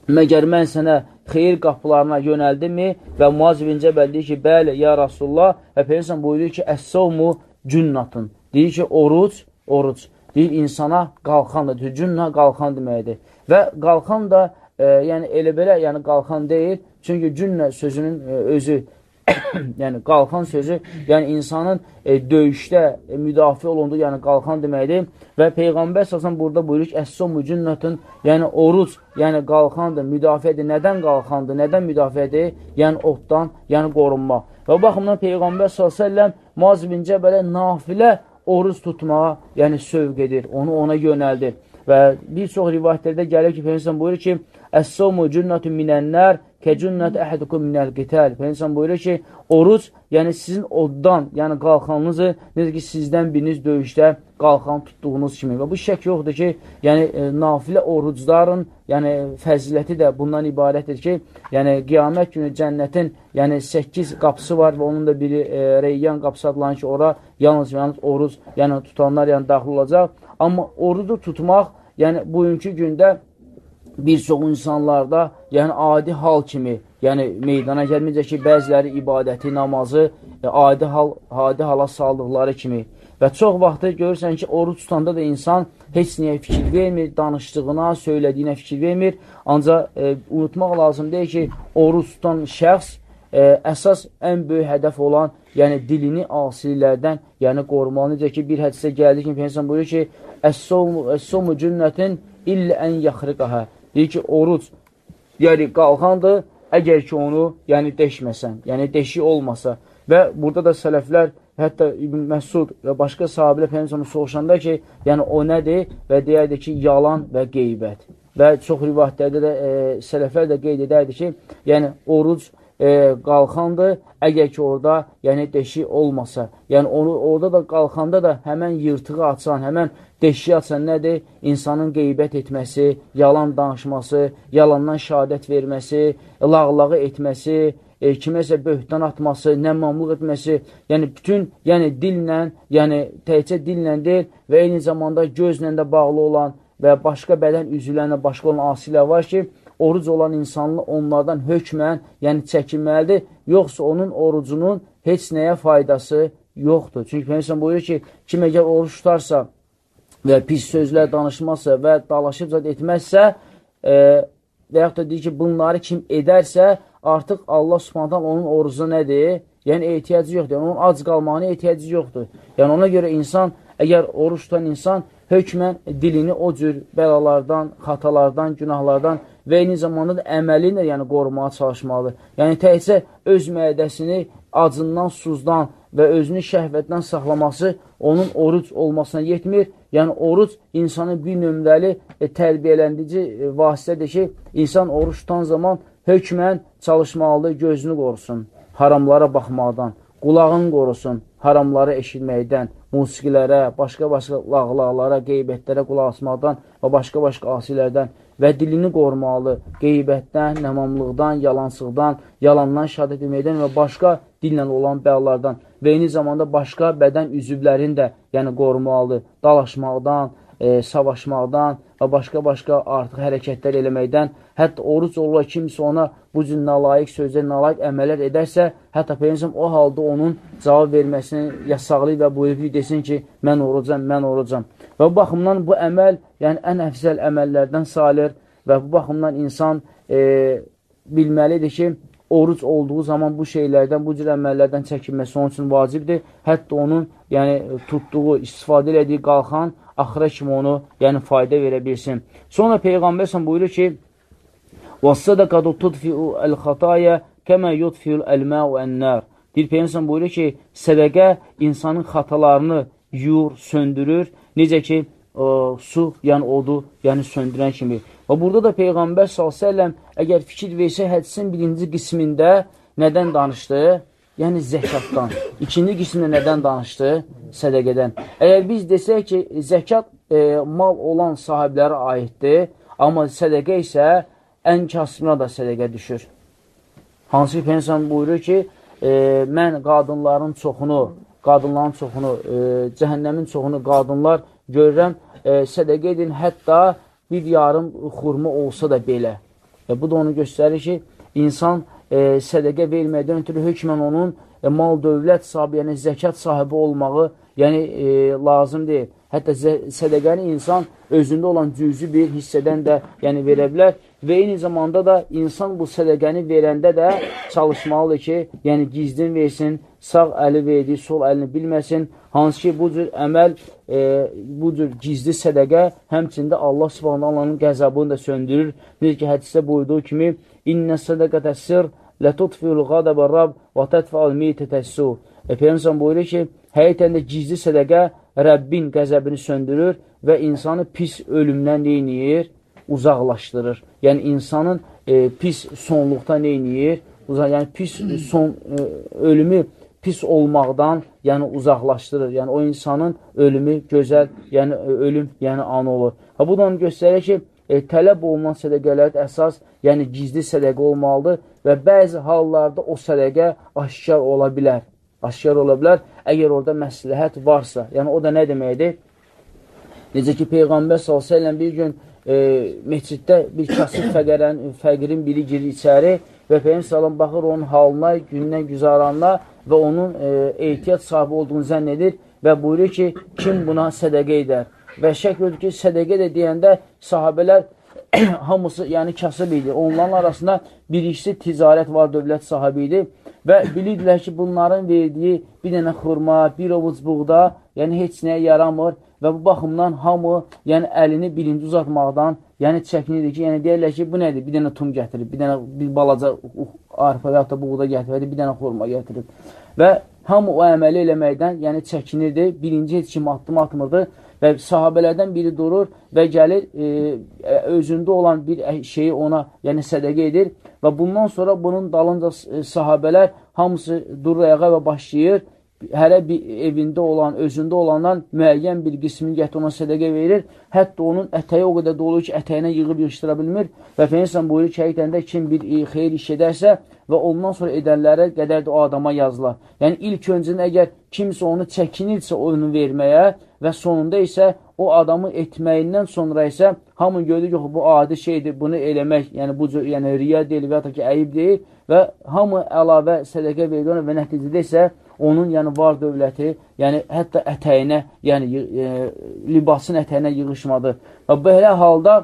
məgər mən sənə xeyir qapılarına yönəldimmi? Və Muaz ibn Cəbəl deyir ki, bəli, ya Rasulullah. Və Peyyəmsən buyurur ki, əs-savmu cünnatın. Deyir ki, oruc, oruc. Deyir, insana qalxandır. Cünnə qalxan deməkdir. Və qalxan da, e, yəni elə belə, yəni qalxan deyil. Çünki cünnə sözünün e, özü yəni qalxan sözü, yəni insanın e, döyüşdə e, müdafiə olunduğu, yəni qalxan deməkdir. Və Peyğəmbər əsasən burada buyurur ki, Əs-somu cünnətün, yəni oruc, yəni qalxandır, müdafiədir. Nədən qalxandır, nədən müdafiədir? Yəni otdan, yəni qorunmaq. Və baxımdan Peyğəmbər s.ə.v Muaz bin Cəbələ nafilə oruc tutmağa, yəni sövq edir, onu ona yönəldir. Və bir çox rivayətlərdə gəlir ki, Peyğəmbər buyurur ki, Əs-somu cünnətun minənlər Kecünnət əhədukum minəl qitəl. Peyğəmbər buyurur ki, oruc, yəni sizin oddan, yəni qalxanınızı, necə ki, sizdən biriniz döyüşdə qalxan tutduğunuz kimi. Və bu şək yoxdur ki, yəni e, nafilə orucların, yəni fəziləti də bundan ibarətdir ki, yəni qiyamət günü cənnətin, yəni 8 qapısı var və onun da biri e, Reyyan qapısı adlanır ki, ora yalnız yalnız oruc, yəni tutanlar yəni daxil olacaq. Amma orucu tutmaq, yəni bugünkü gündə bir çox insanlarda, yəni adi hal kimi, yəni meydana gəlməyəcə ki, bəziləri ibadəti, namazı e, adi hal, adi hala saldıqları kimi və çox vaxtı görürsən ki, oruç tutanda da insan heç niyə fikir vermir, danışdığına, söylədiyinə fikir vermir, ancaq e, unutmaq lazım deyil ki, oruç tutan şəxs e, əsas ən böyük hədəf olan, yəni dilini asililərdən, yəni qorumalı. Necə ki, bir hədisə gəldi ki, Peynəsən buyurur ki, Əs-somu cünnətin illə ən yaxrıqəhə. Deyir ki, oruc yəni qalxandır, əgər ki, onu yəni deşməsən, yəni deşi olmasa. Və burada da sələflər, hətta İbn Məsud və başqa sahabilə Peyyəmsəmin soruşanda ki, yəni o nədir? Və deyərdi ki, yalan və qeybət. Və çox rivayətlərdə də e, sələflər də qeyd edərdi ki, yəni oruc e, qalxandır, əgər ki, orada yəni deşi olmasa. Yəni onu orada da qalxanda da həmən yırtığı açan, həmən deşiyi açan nədir? İnsanın qeybət etməsi, yalan danışması, yalandan şəhadət verməsi, lağlağı etməsi, e, kiməsə böhtan atması, nəmmamlıq etməsi, yəni bütün, yəni dillə, yəni təhcə dillə deyil və eyni zamanda gözlə də bağlı olan və başqa bədən üzvlərlə başqa olan asilər var ki, oruc olan insanlı onlardan hökmən, yəni çəkinməlidir, yoxsa onun orucunun heç nəyə faydası yoxdur. Çünki Peygəmbər buyurur ki, kim əgər oruç tutarsa, və pis sözlər danışmazsa və dalaşıb zad etməzsə e, və yaxud da deyir ki, bunları kim edərsə, artıq Allah subhanətən onun orucu nədir? Yəni, ehtiyacı yoxdur. Yəni, onun ac qalmağına ehtiyacı yoxdur. Yəni, ona görə insan, əgər oruç tutan insan hökmən dilini o cür bəlalardan, xatalardan, günahlardan və eyni zamanda da əməli ilə yəni, qorumağa çalışmalıdır. Yəni, təhsə öz mədəsini acından, suzdan və özünü şəhvətdən saxlaması onun oruc olmasına yetmir. Yəni, oruc insanın bir nömrəli e, tərbiyələndici e, vasitədir ki, insan oruç tutan zaman hökmən çalışmalıdır, gözünü qorusun haramlara baxmaqdan, qulağını qorusun haramları eşitməkdən, musiqilərə, başqa-başqa lağlaqlara, qeybətlərə qulaq asmaqdan və başqa-başqa asilərdən və dilini qorumalı qeybətdən, nəmamlıqdan, yalansıqdan, yalandan şəhadət etməkdən və başqa dillə olan bəlalardan və eyni zamanda başqa bədən üzvlərini də yəni qorumalıdır, dalaşmaqdan, e, savaşmaqdan və başqa-başqa artıq hərəkətlər eləməkdən, hətta oruc olur kimsə ona bu cür nalayiq sözlər, nalayiq əməllər edərsə, hətta Peyyəmsəm o halda onun cavab verməsini yasaqlayıb və buyurub desin ki, mən orucam, mən orucam. Və bu baxımdan bu əməl, yəni ən əfzəl əməllərdən salir və bu baxımdan insan e, bilməlidir ki, oruc olduğu zaman bu şeylərdən, bu cür əməllərdən çəkinməsi onun üçün vacibdir. Hətta onun yəni, tutduğu, istifadə elədiyi qalxan axıra kimi onu yəni, fayda verə bilsin. Sonra Peyğəmbər sən buyurur ki, وَالصَّدَقَةُ تُطْفِعُ الْخَطَايَ كَمَا يُطْفِعُ الْأَلْمَاءُ اَنَّارِ Deyir, Peyğəmbər buyurur ki, sədəqə insanın xatalarını yuyur, söndürür. Necə ki, ə, su, yəni odu, yəni söndürən kimi. Və burada da Peyğəmbər s.ə.v əgər fikir versə hədisin birinci qismində nədən danışdı? Yəni zəkatdan. İkinci qismində nədən danışdı? Sədəqədən. Əgər biz desək ki, zəkat e, mal olan sahiblərə aiddir, amma sədəqə isə ən kasımına da sədəqə düşür. Hansı ki, Pensan buyurur ki, e, mən qadınların çoxunu, qadınların çoxunu, e, cəhənnəmin çoxunu qadınlar görürəm, e, sədəqə edin, hətta bir yarım xurma olsa da belə. Və bu da onu göstərir ki, insan e, sədəqə verməkdən ötürü hökmən onun e, mal dövlət sahibi, yəni zəkat sahibi olmağı yəni e, lazım deyil. Hətta sədəqəni insan özündə olan cüzü bir hissədən də yəni verə bilər və eyni zamanda da insan bu sədəqəni verəndə də çalışmalıdır ki, yəni gizlin versin, sağ əli verdiyi sol əlini bilməsin. Hansı ki, bu cür əməl, e, bu cür gizli sədəqə həmçində Allah subhanallarının qəzabını da söndürür. Necə ki, hədisdə buyurduğu kimi, İnnə sədəqətə sir lətutfiyul qadəbə rab və tədfəal miytətəssu. E, Peyyəmsən buyurur ki, həqiqətən də gizli sədəqə Rəbbin qəzəbini söndürür və insanı pis ölümdən neyniyir? Uzaqlaşdırır. Yəni, insanın e, pis sonluqda neyniyir? Uzaq, yəni, pis son, e, ölümü pis olmaqdan yəni uzaqlaşdırır. Yəni, o insanın ölümü gözəl, yəni ölüm yəni anı olur. Ha, bu da onu göstərir ki, e, tələb olunan sədəqələr əsas, yəni gizli sədəqə olmalıdır və bəzi hallarda o sədəqə aşkar ola bilər. Aşkar ola bilər, əgər orada məsləhət varsa. Yəni, o da nə deməkdir? Necə ki, Peyğəmbər s.ə.v bir gün e, meçiddə bir kasıb fəqərən, fəqirin biri girir içəri və Peyğəmbər s.ə.v baxır onun halına, gündən güzaranına və onun e, ehtiyat sahibi olduğunu zənn edir və buyurur ki, kim buna sədəqə edər? Və şək ödür ki, sədəqə də deyəndə sahabələr hamısı yəni kasıb idi. Onların arasında bir ikisi ticarət var, dövlət sahibi idi və bilirdilər ki, bunların verdiyi bir dənə xurma, bir ovuc buğda, yəni heç nəyə yaramır və bu baxımdan hamı yəni əlini birinci uzatmaqdan yəni çəkinirdi ki, yəni deyərlər ki, bu nədir? Bir dənə tum gətirib, bir dənə bir balaca arpa və ya da buğda gətirib, bir dənə xurma gətirib. Və hamı o əməli eləməkdən yəni çəkinirdi, birinci heç kim addım atmırdı və sahabələrdən biri durur və gəlir e, e özündə olan bir şeyi ona yəni sədəqə edir və bundan sonra bunun dalınca e, sahabələr hamısı durur ayağa və başlayır hərə bir evində olan, özündə olandan müəyyən bir qismini gətir ona sədəqə verir. Hətta onun ətəyi o qədər dolu ki, ətəyinə yığıb yığışdıra bilmir. Və Peynəsən buyurur ki, həqiqətən kim bir e, xeyir iş edərsə və ondan sonra edənlərə qədər də o adama yazılar. Yəni, ilk öncən əgər kimsə onu çəkinirsə onu verməyə və sonunda isə o adamı etməyindən sonra isə hamı görür ki, bu adi şeydir, bunu eləmək, yəni bu cür, yəni riya deyil və ya ki, əyib deyil və hamı əlavə sədəqə verir və nəticədə isə onun yəni var dövləti, yəni hətta ətəyinə, yəni e, libasın ətəyinə yığışmadı. Və belə halda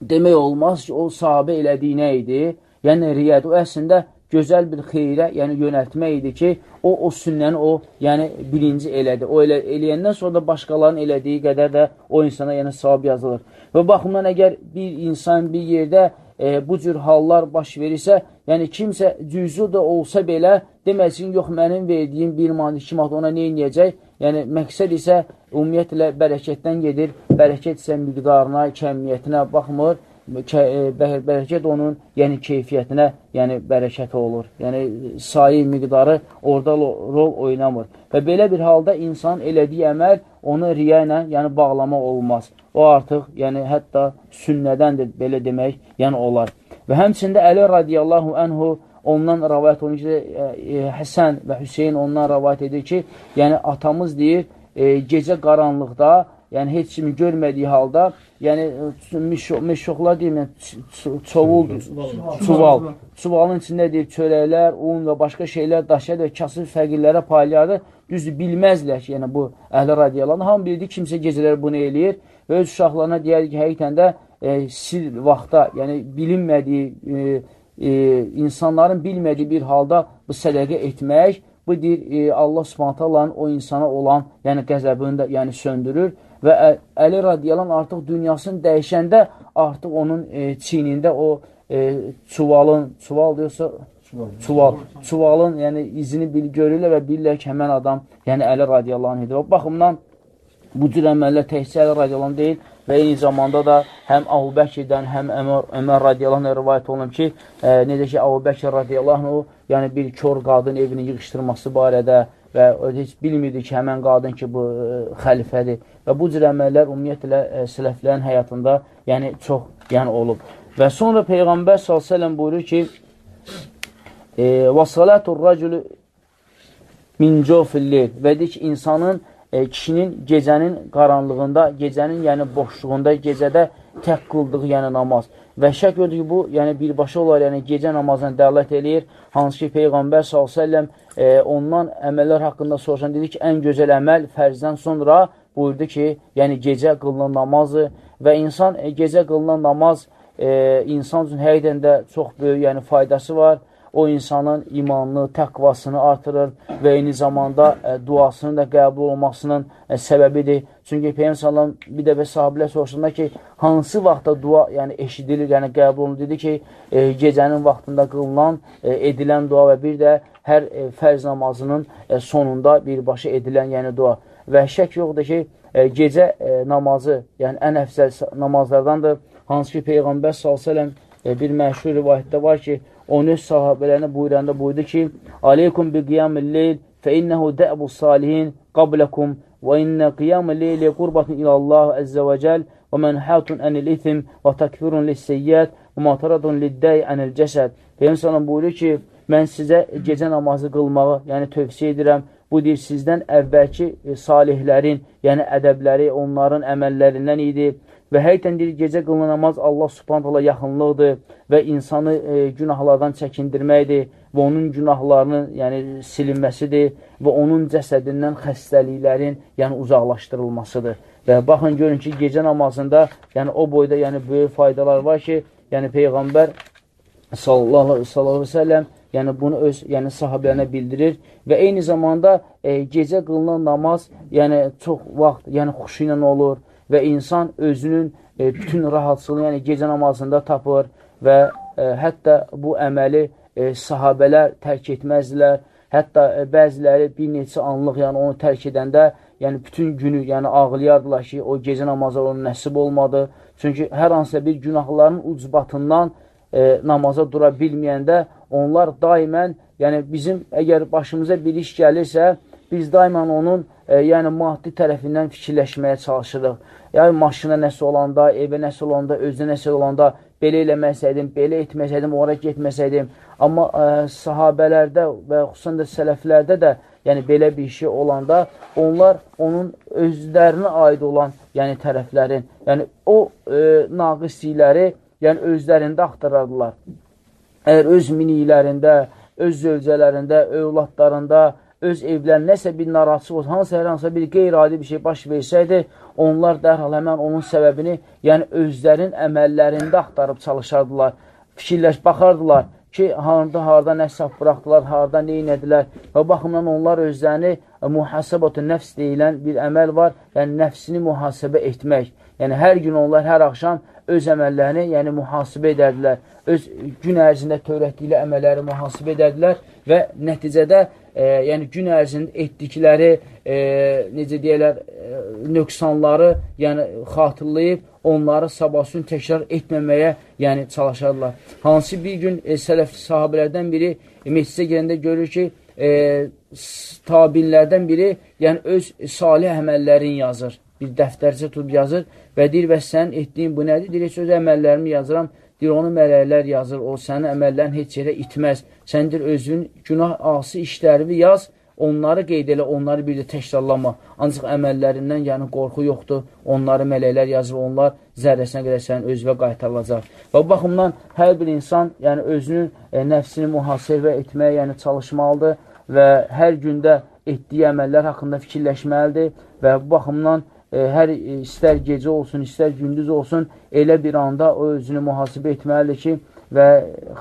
demək olmaz ki, o sahabə elədiyi nə idi? Yəni riyadə o əslində gözəl bir xeyrə, yəni yönəltmək idi ki, o, o sünnəni o, yəni birinci elədi. O elə, eləyəndən sonra da başqalarının elədiyi qədər də o insana yəni savab yazılır. Və baxımdan əgər bir insan bir yerdə e, bu cür hallar baş verirsə, yəni kimsə cüzü də olsa belə deməsin, yox, mənim verdiyim bir manat, iki manat ona nə eləyəcək? Yəni, məqsəd isə ümumiyyətlə bərəkətdən gedir, bərəkət isə miqdarına, kəmiyyətinə baxmır E, bərəkət onun yəni keyfiyyətinə, yəni bərəkət olur. Yəni sayı miqdarı orada rol oynamır. Və belə bir halda insan elədiyi əməl onu riya ilə yəni bağlama olmaz. O artıq yəni hətta sünnədəndir belə demək, yəni olar. Və həmçində Əli radiyallahu anhu ondan rəvayət olunur ki, e, e, Həsən və Hüseyin ondan rəvayət edir ki, yəni atamız deyir, e, gecə qaranlıqda yəni heç kimi görmədiyi halda, yəni mişoqlar deyim, yəni, çovuldur, çuval. Çuvalın içində deyir, çörəklər, un və başqa şeylər daşıyar və kasıb fəqirlərə paylayardı. Düzdür, bilməzlər ki, yəni bu əhli radiyalarını. Hamı bildi, kimsə gecələr bunu eləyir və öz uşaqlarına deyər ki, həqiqətən də e, sil vaxtda, yəni bilinmədiyi, e, e, insanların bilmədiyi bir halda bu sədəqə etmək, bu deyir, e, Allah subhanətələrin o insana olan, yəni qəzəbini də yəni söndürür və Əli radiyalan artıq dünyasını dəyişəndə artıq onun e, çiynində o e, çuvalın, çuval diyorsa çuval, çuvalın yəni izini bil, görürlər və bilirlər ki, həmən adam yəni Əli radiyalan edir. O baxımdan bu cür əməllər təhsil Əli radiyalan deyil və eyni zamanda da həm Abu Bəkirdən, həm Ömər, Ömər radiyalan rivayət olunub ki, e, necə ki, Abu Bəkir radiyalan o, yəni bir kör qadın evini yığışdırması barədə və heç bilmirdi ki, həmən qadın ki, bu e, xəlifədir. Və bu cür əməllər ümumiyyətlə e, sələflərin həyatında yəni çox yəni olub. Və sonra Peyğəmbər s.ə.v buyurur ki, e, salatur racülü min cofillil və deyir ki, insanın e, kişinin gecənin qaranlığında, gecənin yəni boşluğunda, gecədə tək qıldığı yəni namaz. Və şək yoxdur ki, bu yəni birbaşa olar, yəni gecə namazına dəlalət eləyir. Hansı ki, Peyğəmbər s.ə.v e, ondan əməllər haqqında soruşan dedi ki, ən gözəl əməl fərzdən sonra buyurdu ki, yəni gecə qılınan namazı və insan e, gecə qılınan namaz e, insan üçün həqiqdən də çox böyük yəni, faydası var. O insanın imanını, təqvasını artırır və eyni zamanda e, duasının da qəbul olmasının e, səbəbidir. Çünki Peyyəm Salam bir dəfə sahabilə soruşanda ki, hansı vaxtda dua yəni, eşidilir, yəni qəbul olunur? Dedi ki, e, gecənin vaxtında qılınan, e, edilən dua və bir də hər e, fərz namazının e, sonunda birbaşa edilən yəni dua. Və şək yoxdur ki, e, gecə e, namazı, yəni ən əfsəl namazlardandır. Hansı ki, Peyğəmbər s.ə.v bir məşhur rivayətdə var ki, onun öz sahabələrinə buyuranda buyurdu ki, Aleykum bi qiyamil leyl fə innəhu də'bu salihin qabləkum və innə qiyamil leyli qurbatun ilallah əzzə və cəl və mənhətun ənil ithim və təkfirun lissəyyət və mataradun liddəy ənil cəsəd. Peyğəmbər buyurur ki, mən sizə gecə namazı qılmağı, yəni tövsiyə edirəm. Bu deyir, sizdən əvvəlki salihlərin, yəni ədəbləri, onların əməllərindən idi Və həqiqətən deyir, gecə qılınan namaz Allah subhanətələ yaxınlıqdır və insanı e, günahlardan çəkindirməkdir və onun günahlarının yəni, silinməsidir və onun cəsədindən xəstəliklərin yəni, uzaqlaşdırılmasıdır. Və baxın, görün ki, gecə namazında yəni, o boyda yəni, böyük faydalar var ki, yəni Peyğəmbər sallallahu aleyhi ve sellem yəni bunu öz yəni sahabelərinə bildirir və eyni zamanda e, gecə qılınan namaz yəni çox vaxt yəni xuşu ilə olur və insan özünün e, bütün rahatsızlığını yəni gecə namazında tapır və e, hətta bu əməli e, sahabələr tərk etməzdilər. Hətta e, bəziləri bir neçə anlıq yəni onu tərk edəndə yəni bütün günü yəni ağlayardılar ki, o gecə namazı onun nəsib olmadı. Çünki hər hansısa bir günahların ucbatından e, namaza dura bilməyəndə onlar daimən, yəni bizim əgər başımıza bir iş gəlirsə, biz daimən onun e, yəni maddi tərəfindən fikirləşməyə çalışırıq. Yəni maşına nəsə olanda, evə nəsə olanda, özünə nəsə olanda belə eləməsəydim, belə etməsəydim, ora getməsəydim. Amma ə, e, sahabələrdə və xüsusən də sələflərdə də yəni belə bir şey olanda onlar onun özlərinə aid olan yəni tərəflərin, yəni o e, naqislikləri yəni özlərində axtarardılar. Əgər öz miniklərində, öz zövcələrində, övladlarında, öz evlərində nəsə bir narahatçılıq olsa, hansı hər hansısa bir qeyri-adi bir şey baş versəydi, onlar dərhal həmən onun səbəbini, yəni özlərin əməllərində axtarıb çalışardılar, fikirləş, baxardılar ki, harada, harada nə saf buraxdılar, harada nə inədilər və baxımdan onlar özlərini e, mühasəbətü nəfs deyilən bir əməl var, yəni nəfsini mühasibə etmək. Yəni, hər gün onlar hər axşam öz əməllərini, yəni mühasibə edərdilər, öz gün ərzində törətdikləri əməlləri mühasibə edərdilər və nəticədə e, yəni gün ərzində etdikləri, e, necə deyərlər, e, nöqsanları yəni xatırlayıb, onları sabahsın təkrar etməməyə yəni çalışarlar. Hansı bir gün e, sələfli sahabələrdən biri e, meclisə gələndə görür ki, e, tabinlərdən biri yəni öz salih əməllərini yazır. Bir dəftərcə tutub yazır və deyir, və sən etdiyin bu nədir? Deyir, öz əməllərimi yazıram. Deyir, onu mələklər yazır, o sənin əməllərin heç yerə itməz. Səndir özün günah asi işlərini yaz, onları qeyd elə, onları bir də təkrarlama. Ancaq əməllərindən yəni qorxu yoxdur. Onları mələklər yazır, onlar zərrəsinə qədər sənin özünə qaytarılacaq. Və bu baxımdan hər bir insan yəni özünün e, nəfsini mühasibə etməyə yəni çalışmalıdır və hər gündə etdiyi əməllər haqqında fikirləşməlidir və bu baxımdan hər istər gecə olsun, istər gündüz olsun, elə bir anda o özünü mühasibə etməlidir ki, və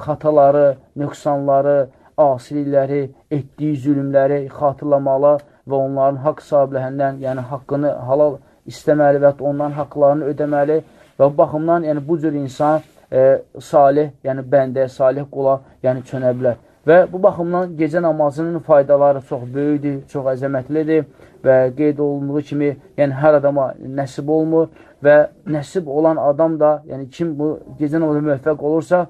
xataları, nöqsanları, asilikləri, etdiyi zülümləri xatırlamalı və onların haqq sahibliğindən, yəni haqqını halal istəməli və onların haqlarını ödəməli və baxımdan yəni, bu cür insan e, salih, yəni bəndə, salih qula yəni çönə bilər. Və bu baxımdan gecə namazının faydaları çox böyükdür, çox əzəmətlidir və qeyd olunduğu kimi, yəni hər adama nəsib olmur və nəsib olan adam da, yəni kim bu gecə namazı müvəffəq olursa,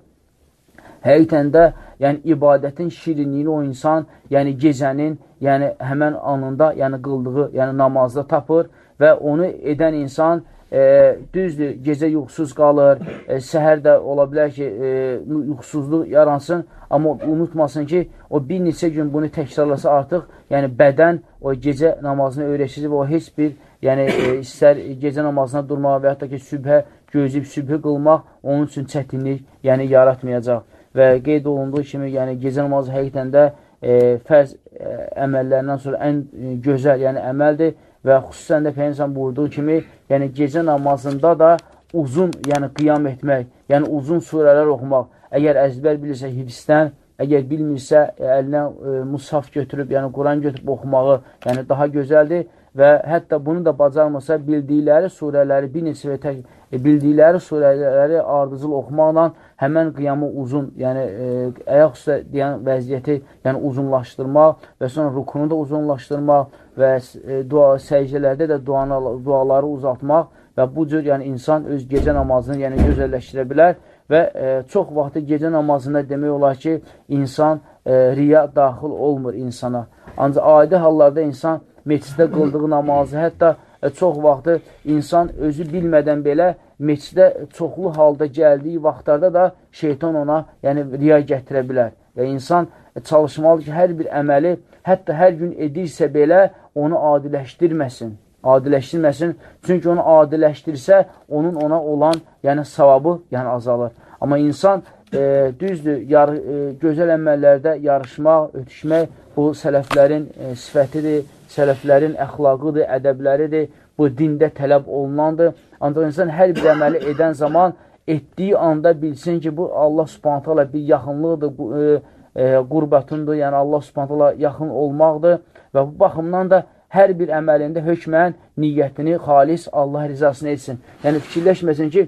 həqiqətən də yəni ibadətin şirinliyini o insan, yəni gecənin, yəni həmən anında, yəni qıldığı, yəni namazda tapır və onu edən insan e, düzdür, gecə yuxusuz qalır, e, səhər də ola bilər ki, e, yuxusuzluq yaransın, amma unutmasın ki, o bir neçə gün bunu təkrarlasa artıq, yəni bədən o gecə namazını öyrəşir və o heç bir, yəni e, istər gecə namazına durmaq və yaxud da ki, sübhə gözləyib sübhü qılmaq onun üçün çətinlik, yəni yaratmayacaq. Və qeyd olunduğu kimi, yəni gecə namazı həqiqətən də e, fərz e, əməllərindən sonra ən e, gözəl, yəni əməldir və xüsusən də Peyyinsan buyurduğu kimi, yəni gecə namazında da uzun, yəni qiyam etmək, yəni uzun surələr oxumaq, əgər əzbər bilirsə hifzdən, əgər bilmirsə e, əlinə e, musaf götürüb, yəni Quran götürüb oxumağı, yəni daha gözəldir. Və hətta bunu da bacarmasa bildikləri surələri bir neçə tək e, bildikləri surələri ardıcıl oxumaqla həmən qiyamı uzun, yəni e, ayaq üstə deyən vəziyyəti yəni uzunlaşdırmaq və sonra rukunu da uzunlaşdırmaq və e, dua səcdələrdə də duanı, duaları uzatmaq və bu cür yəni insan öz gecə namazını yəni gözəlləşdirə bilər və e, çox vaxtı gecə namazında demək olar ki, insan e, riya daxil olmur insana. Ancaq adi hallarda insan meçidə qıldığı namazı, hətta e, çox vaxtı insan özü bilmədən belə meçidə çoxlu halda gəldiyi vaxtlarda da şeytan ona yəni riya gətirə bilər. Və insan çalışmalıdır ki, hər bir əməli, hətta hər gün edirsə belə onu adiləşdirməsin. Adiləşdirməsin. Çünki onu adiləşdirsə, onun ona olan yəni savabı yəni azalır. Amma insan e, düzdür, yar, e, gözəl əməllərdə yarışmaq, ötüşmək bu sələflərin e, sifətidir sələflərin əxlaqıdır, ədəbləridir, bu dində tələb olunandır. Ancaq insan hər bir əməli edən zaman etdiyi anda bilsin ki, bu Allah subhanətələ bir yaxınlıqdır, e, e, qurbətundur, yəni Allah subhanətələ yaxın olmaqdır və bu baxımdan da hər bir əməlində hökmən niyyətini xalis Allah rizasını etsin. Yəni fikirləşməsin ki,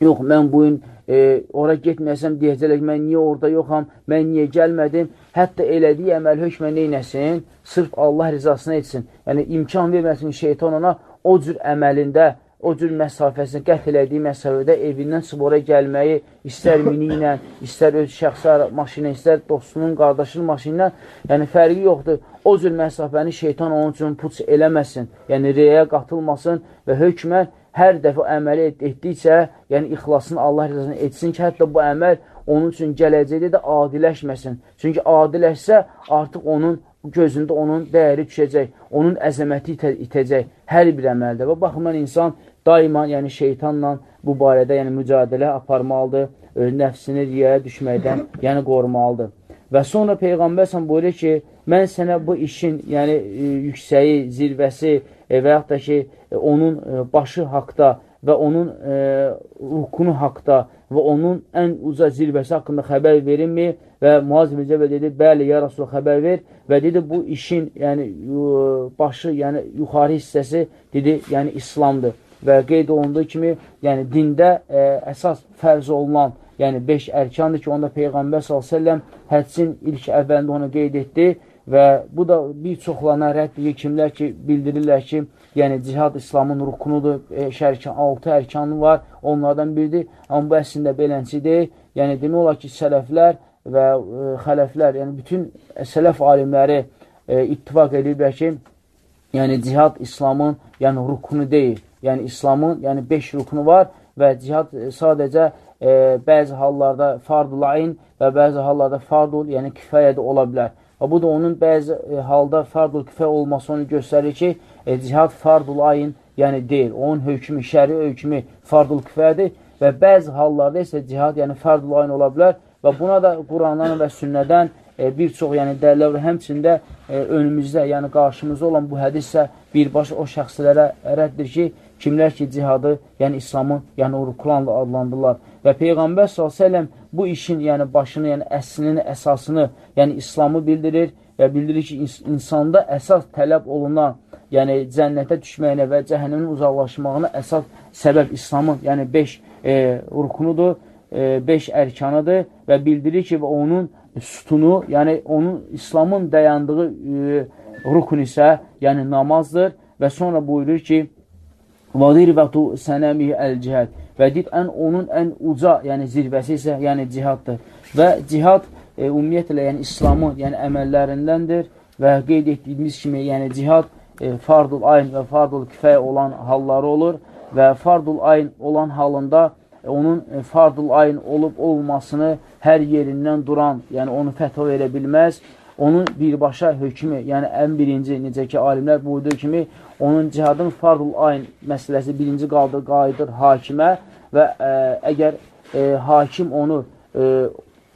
yox, mən bu gün e, ora getməyəsəm deyəcəklər ki, mən niyə orada yoxam, mən niyə gəlmədim. Hətta elədiyi əməl hökmə neynəsin? Sırf Allah rizasına etsin. Yəni, imkan verməsin şeytan ona o cür əməlində, o cür məsafəsini qət elədiyi məsafədə evindən spora gəlməyi, istər mini ilə, istər öz şəxsi maşinə, istər dostunun, qardaşının maşinlə, yəni fərqi yoxdur. O cür məsafəni şeytan onun üçün puç eləməsin, yəni reyə qatılmasın və hökmən hər dəfə əməli et, etdikcə, yəni ixlasını Allah rızasını etsin ki, hətta bu əməl onun üçün gələcəkdə də adiləşməsin. Çünki adiləşsə, artıq onun gözündə onun dəyəri düşəcək, onun əzəməti itə, itəcək hər bir əməldə. Və baxımdan insan daima yəni şeytanla bu barədə yəni mücadilə aparmalıdır, nəfsini riyaya düşməkdən yəni qorumalıdır. Və sonra Peyğəmbər sən buyurur ki, mən sənə bu işin yəni yüksəyi, zirvəsi e, və yaxud da ki, e, onun e, başı haqda və onun e, rukunu haqda və onun ən uca zirvəsi haqqında xəbər verilmi? Və Muaz ibn Cəbəl dedi, bəli, ya Rasul xəbər ver və dedi, bu işin yəni, başı, yəni yuxarı hissəsi, dedi, yəni İslamdır. Və qeyd olunduğu kimi, yəni dində ə, əsas fərz olunan, yəni 5 ərkandır ki, onda Peyğəmbər s.ə.v həccin ilk əvvəlində onu qeyd etdi və bu da bir çoxlarına rəddir kimlər ki, bildirirlər ki, yəni cihad İslamın rukunudur, e, şərkan, 6 ərkanı var, onlardan biridir, amma bu əslində beləncidir. Yəni demək olar ki, sələflər və e, xələflər, yəni bütün sələf alimləri e, ittifaq edirlər ki, yəni cihad İslamın yəni rukunu deyil. Yəni İslamın yəni 5 rukunu var və cihad sadəcə e, bəzi hallarda fardul ayn və bəzi hallarda fardul, yəni kifayədə ola bilər. Və bu da onun bəzi e, halda fardul küfə olması onu göstərir ki, e, cihad fardul ayın, yəni deyil. Onun hökmü, şəri hökmü fardul küfədir və bəzi hallarda isə cihad, yəni fardul ayın ola bilər və buna da Qurandan və sünnədən e, bir çox yəni dəlillər həmçində e, önümüzdə, yəni qarşımızda olan bu hədis isə birbaşa o şəxslərə rəddir ki, kimlər ki, cihadı, yəni İslamın, yəni Quranla adlandırırlar. Və Peyğəmbər s.ə.v bu işin yəni başını, yəni əslini, əsasını, yəni İslamı bildirir və bildirir ki, insanda əsas tələb olunan, yəni cənnətə düşməyinə və cəhənnəmin uzaqlaşmağına əsas səbəb İslamın, yəni 5 e, rukunudur, 5 e, ərkanıdır və bildirir ki, və onun sütunu, yəni onun İslamın dayandığı e, rukun isə, yəni namazdır və sonra buyurur ki, Vadir və tu sənəmi əl-cihad. Və deyib, ən, onun ən uca, yəni zirvəsi isə, yəni cihaddır. Və cihad e, ümumiyyətlə, yəni İslamın yəni, əməllərindəndir və qeyd etdiyimiz kimi, yəni cihad e, fardul ayn və fardul kifayə olan halları olur və fardul ayn olan halında e, onun e, fardul ayn olub olmasını hər yerindən duran, yəni onu fətva verə bilməz Onun birbaşa hökmü, yəni ən birinci, necə ki, alimlər buyurduğu kimi, onun cihadın fardul ayn məsələsi birinci qaldır, qayıdır hakimə və ə, e, əgər ə, e, hakim onu ə,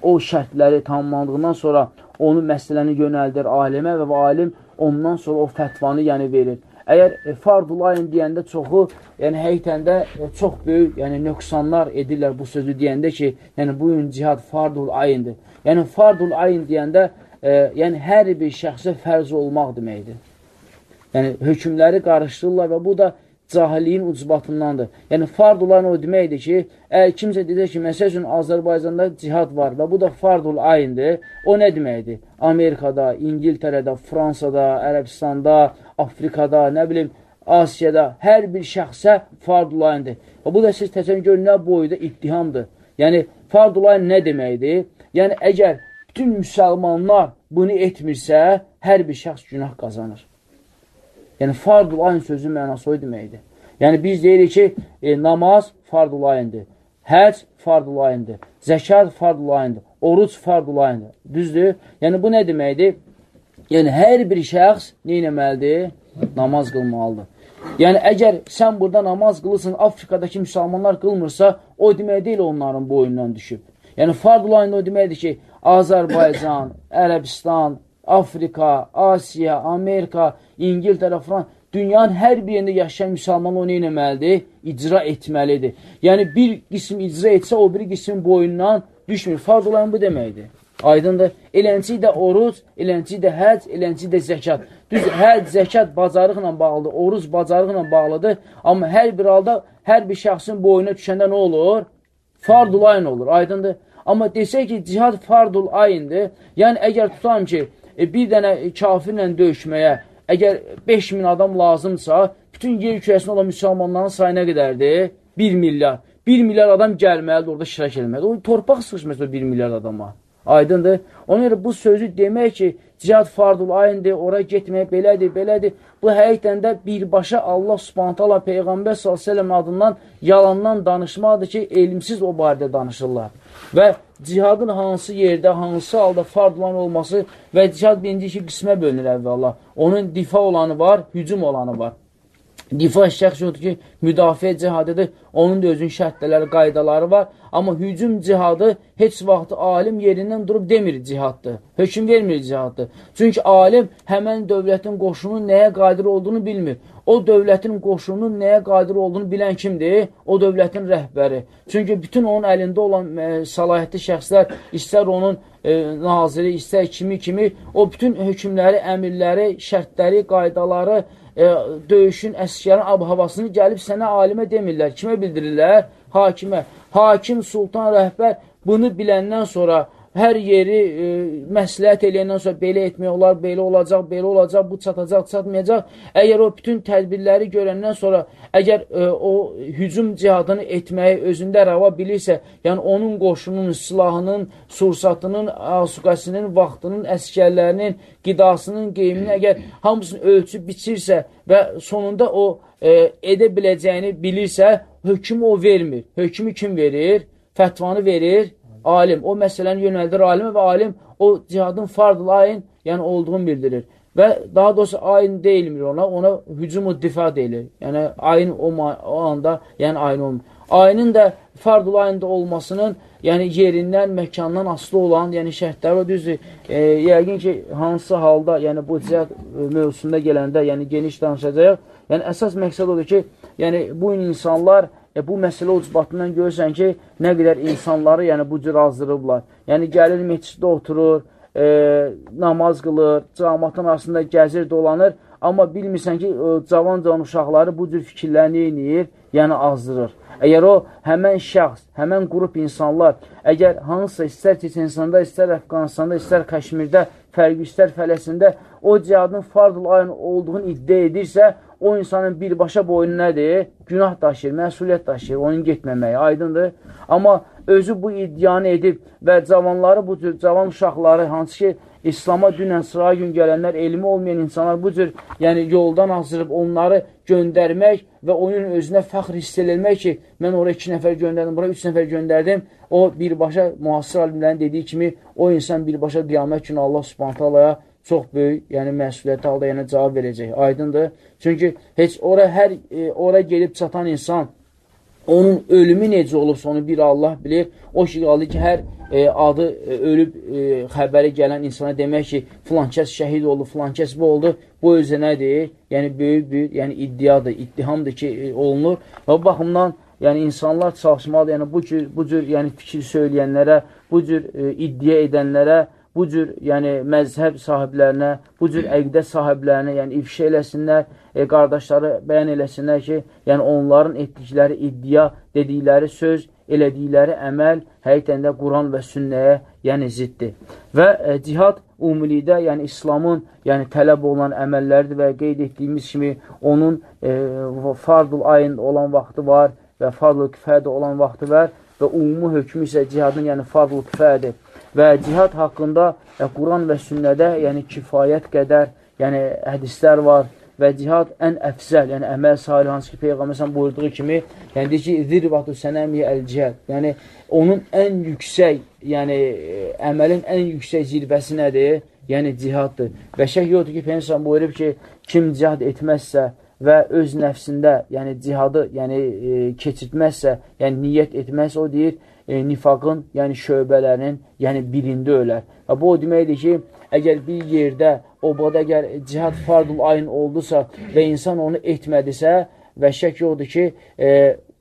o şərtləri tamamlandığından sonra onu məsələni yönəldir alimə və alim ondan sonra o fətvanı yəni verir. Əgər e, fardul ayn deyəndə çoxu, yəni həqiqətən də e, çox böyük, yəni nöqsanlar edirlər bu sözü deyəndə ki, yəni bu gün cihad fardul ayındır. Yəni fardul ayın deyəndə, e, yəni hər bir şəxsə fərz olmaq deməkdir. Yəni hökmləri qarışdırırlar və bu da cahiliyin ucbatındandır. Yəni, fard olan o deməkdir ki, əgər kimsə desə ki, məsəl üçün Azərbaycanda cihad var və bu da fardul ayındır, o nə deməkdir? Amerikada, İngiltərədə, Fransada, Ərəbistanda, Afrikada, nə bilim, Asiyada hər bir şəxsə fardul ayındır. Və bu da siz təsəvvür görün, nə boyda iddihamdır. Yəni, fardul ayın nə deməkdir? Yəni, əgər bütün müsəlmanlar bunu etmirsə, hər bir şəxs günah qazanır. Yəni, fardul ayn sözün mənası o deməkdir. Yəni, biz deyirik ki, e, namaz fardul ayındır, həc fardul ayındır, zəkat fardul ayındır, oruc fardul ayındır. Düzdür? Yəni, bu nə deməkdir? Yəni, hər bir şəxs neynəməlidir? Namaz qılmalıdır. Yəni, əgər sən burada namaz qılırsın, Afrikadakı müsəlmanlar qılmırsa, o demək deyil onların boyundan düşüb. Yəni, fardul ayında o deməkdir ki, Azərbaycan, Ərəbistan, Afrika, Asiya, Amerika, İngiltərə, Frans, dünyanın hər bir yerində yaşayan müsəlman onu eləməlidir, icra etməlidir. Yəni, bir qism icra etsə, o biri qismin boyundan düşmür. Farz olan bu deməkdir. Aydındır. Elənci də oruc, elənci də həc, elənci də zəkat. Düz, həc, zəkat bacarıqla bağlıdır, oruc bacarıqla bağlıdır. Amma hər bir halda, hər bir şəxsin boyuna düşəndə nə olur? Fardul ayn olur, aydındır. Amma desək ki, cihad fardul ayındır, yəni əgər tutam ki, e, bir dənə kafirlə döyüşməyə əgər 5000 adam lazımsa, bütün yer kürəsində olan müsəlmanların sayı nə qədərdir? 1 milyar. 1 milyar adam gəlməlidir, orada şirak eləməlidir. O torpaq sıxışmasa 1 milyar adama. Aydındır. Ona görə bu sözü demək ki, cihad fardul ayındır, ora getmək belədir, belədir. Bu həqiqdən də birbaşa Allah subhanət hala Peyğəmbər s.ə.v adından yalandan danışmaqdır ki, elmsiz o barədə danışırlar. Və cihadın hansı yerdə, hansı halda fardlan olması və cihad birinci iki qismə bölünür əvvəla. Onun difa olanı var, hücum olanı var. Difa şəxs yoxdur ki, müdafiə cihadıdır, onun da özün şərtləri, qaydaları var. Amma hücum cihadı heç vaxt alim yerindən durub demir cihaddır. Hökum vermir cihaddır. Çünki alim həmən dövlətin qoşunun nəyə qadir olduğunu bilmir. O dövlətin qoşunun nəyə qadir olduğunu bilən kimdir? O dövlətin rəhbəri. Çünki bütün onun əlində olan e, səlahiyyətli şəxslər, istər onun e, naziri, istər kimi kimi, o bütün hökmləri, əmirləri, şərtləri, qaydaları, e, döyüşün, əskərin ab-havasını gəlib sənə alimə demirlər. Kimə bildirirlər? Hakimə. Hakim, sultan, rəhbər bunu biləndən sonra hər yeri e, məsləhət eləyəndən sonra belə etmək olar, belə olacaq, belə olacaq, bu çatacaq, çatmayacaq. Əgər o bütün tədbirləri görəndən sonra, əgər e, o hücum cihadını etməyi özündə rava bilirsə, yəni onun qoşunun, silahının, sursatının, asuqəsinin, vaxtının, əskərlərinin, qidasının, qeymini əgər hamısını ölçüb biçirsə və sonunda o e, edə biləcəyini bilirsə, hökmü o vermir. Hökmü kim verir? Fətvanı verir alim, o məsələni yönəldir alimə və alim o cihadın fardıl ayin, yəni olduğunu bildirir. Və daha doğrusu ayin deyilmir ona, ona hücumu difa deyilir. Yəni ayin o, o anda, yəni ayin olmur. Ayinin də fardul ayında olmasının, yəni yerindən, məkandan asılı olan, yəni şərtləri o düzdür. E, yəqin ki, hansı halda, yəni bu cihad mövzusunda gələndə, yəni geniş danışacaq. Yəni əsas məqsəd odur ki, yəni bu insanlar E, bu məsələ ucbatından görürsən ki, nə qədər insanları yəni, bu cür azdırıblar. Yəni, gəlir meçiddə oturur, e, namaz qılır, camatın arasında gəzir, dolanır, amma bilmirsən ki, cavan-cavan uşaqları bu cür fikirlərini eynəyir, yəni azdırır. Əgər o, həmən şəxs, həmən qrup insanlar, əgər hansısa istər Çeçenstanda, istər Əfqanistanda, istər Kəşmirdə, fərqi istər Fələsində o cihadın fardıl ayın olduğunu iddia edirsə, o insanın birbaşa boynu nədir? Günah daşıyır, məsuliyyət daşıyır, onun getməməyi, aydındır. Amma özü bu iddianı edib və cavanları, bu cür cavan uşaqları, hansı ki, İslama dünən sıra gün gələnlər, elmi olmayan insanlar bu cür yəni, yoldan azırıb onları göndərmək və onun özünə fəxr hiss edilmək ki, mən oraya iki nəfər göndərdim, bura üç nəfər göndərdim. O birbaşa müasir alimlərin dediyi kimi, o insan birbaşa qiyamət günü Allah subhanət alaya çox böyük, yəni məsuliyyət halda yəni cavab verəcək. Aydındır. Çünki heç ora hər e, ora gedib çatan insan onun ölümü necə olubsa onu bir Allah bilir. O ki qaldı ki, hər e, adı e, ölüb e, xəbəri gələn insana demək ki, filan kəs şəhid oldu, filan kəs bu oldu. Bu özü nədir? Yəni böyük bir, yəni iddiadır, iddihamdır ki, e, olunur. Və bu baxımdan yəni insanlar çalışmalı, yəni bu cür bu cür yəni fikir söyləyənlərə, bu cür e, iddia edənlərə bu cür yəni məzhəb sahiblərinə, bu cür əqidə sahiblərinə, yəni ifşa eləsinlər, e, qardaşları bəyan eləsinlər ki, yəni onların etdikləri iddia, dedikləri söz, elədikləri əməl həqiqətən də Quran və sünnəyə yəni ziddir. Və e, cihad umumilikdə, yəni İslamın yəni tələb olunan əməlləridir və qeyd etdiyimiz kimi onun e, fardul ayında olan vaxtı var və fardul kifayədə olan vaxtı var və umumi hökmü isə cihadın yəni fardul kifayədir və cihad haqqında e, Quran və sünnədə yəni kifayət qədər yəni hədislər var və cihad ən əfzəl, yəni əməl salih, hansı ki, Peyğəmbər buyurduğu kimi, yəni deyir ki, zirvatu sənəmiyə əl-cihad, yəni onun ən yüksək, yəni əməlin ən yüksək zirvəsi nədir? Yəni cihaddır. Və şək yoxdur ki, Peyğəmbər buyurub ki, kim cihad etməzsə və öz nəfsində, yəni cihadı, yəni e, keçirtməzsə, yəni niyyət etməzsə, o deyir, e, nifaqın, yəni şöbələrinin, yəni birində ölər. Və bu o deməkdir ki, əgər bir yerdə, obada əgər cihad fardul ayın oldusa və insan onu etmədisə və şək yoxdur ki, e,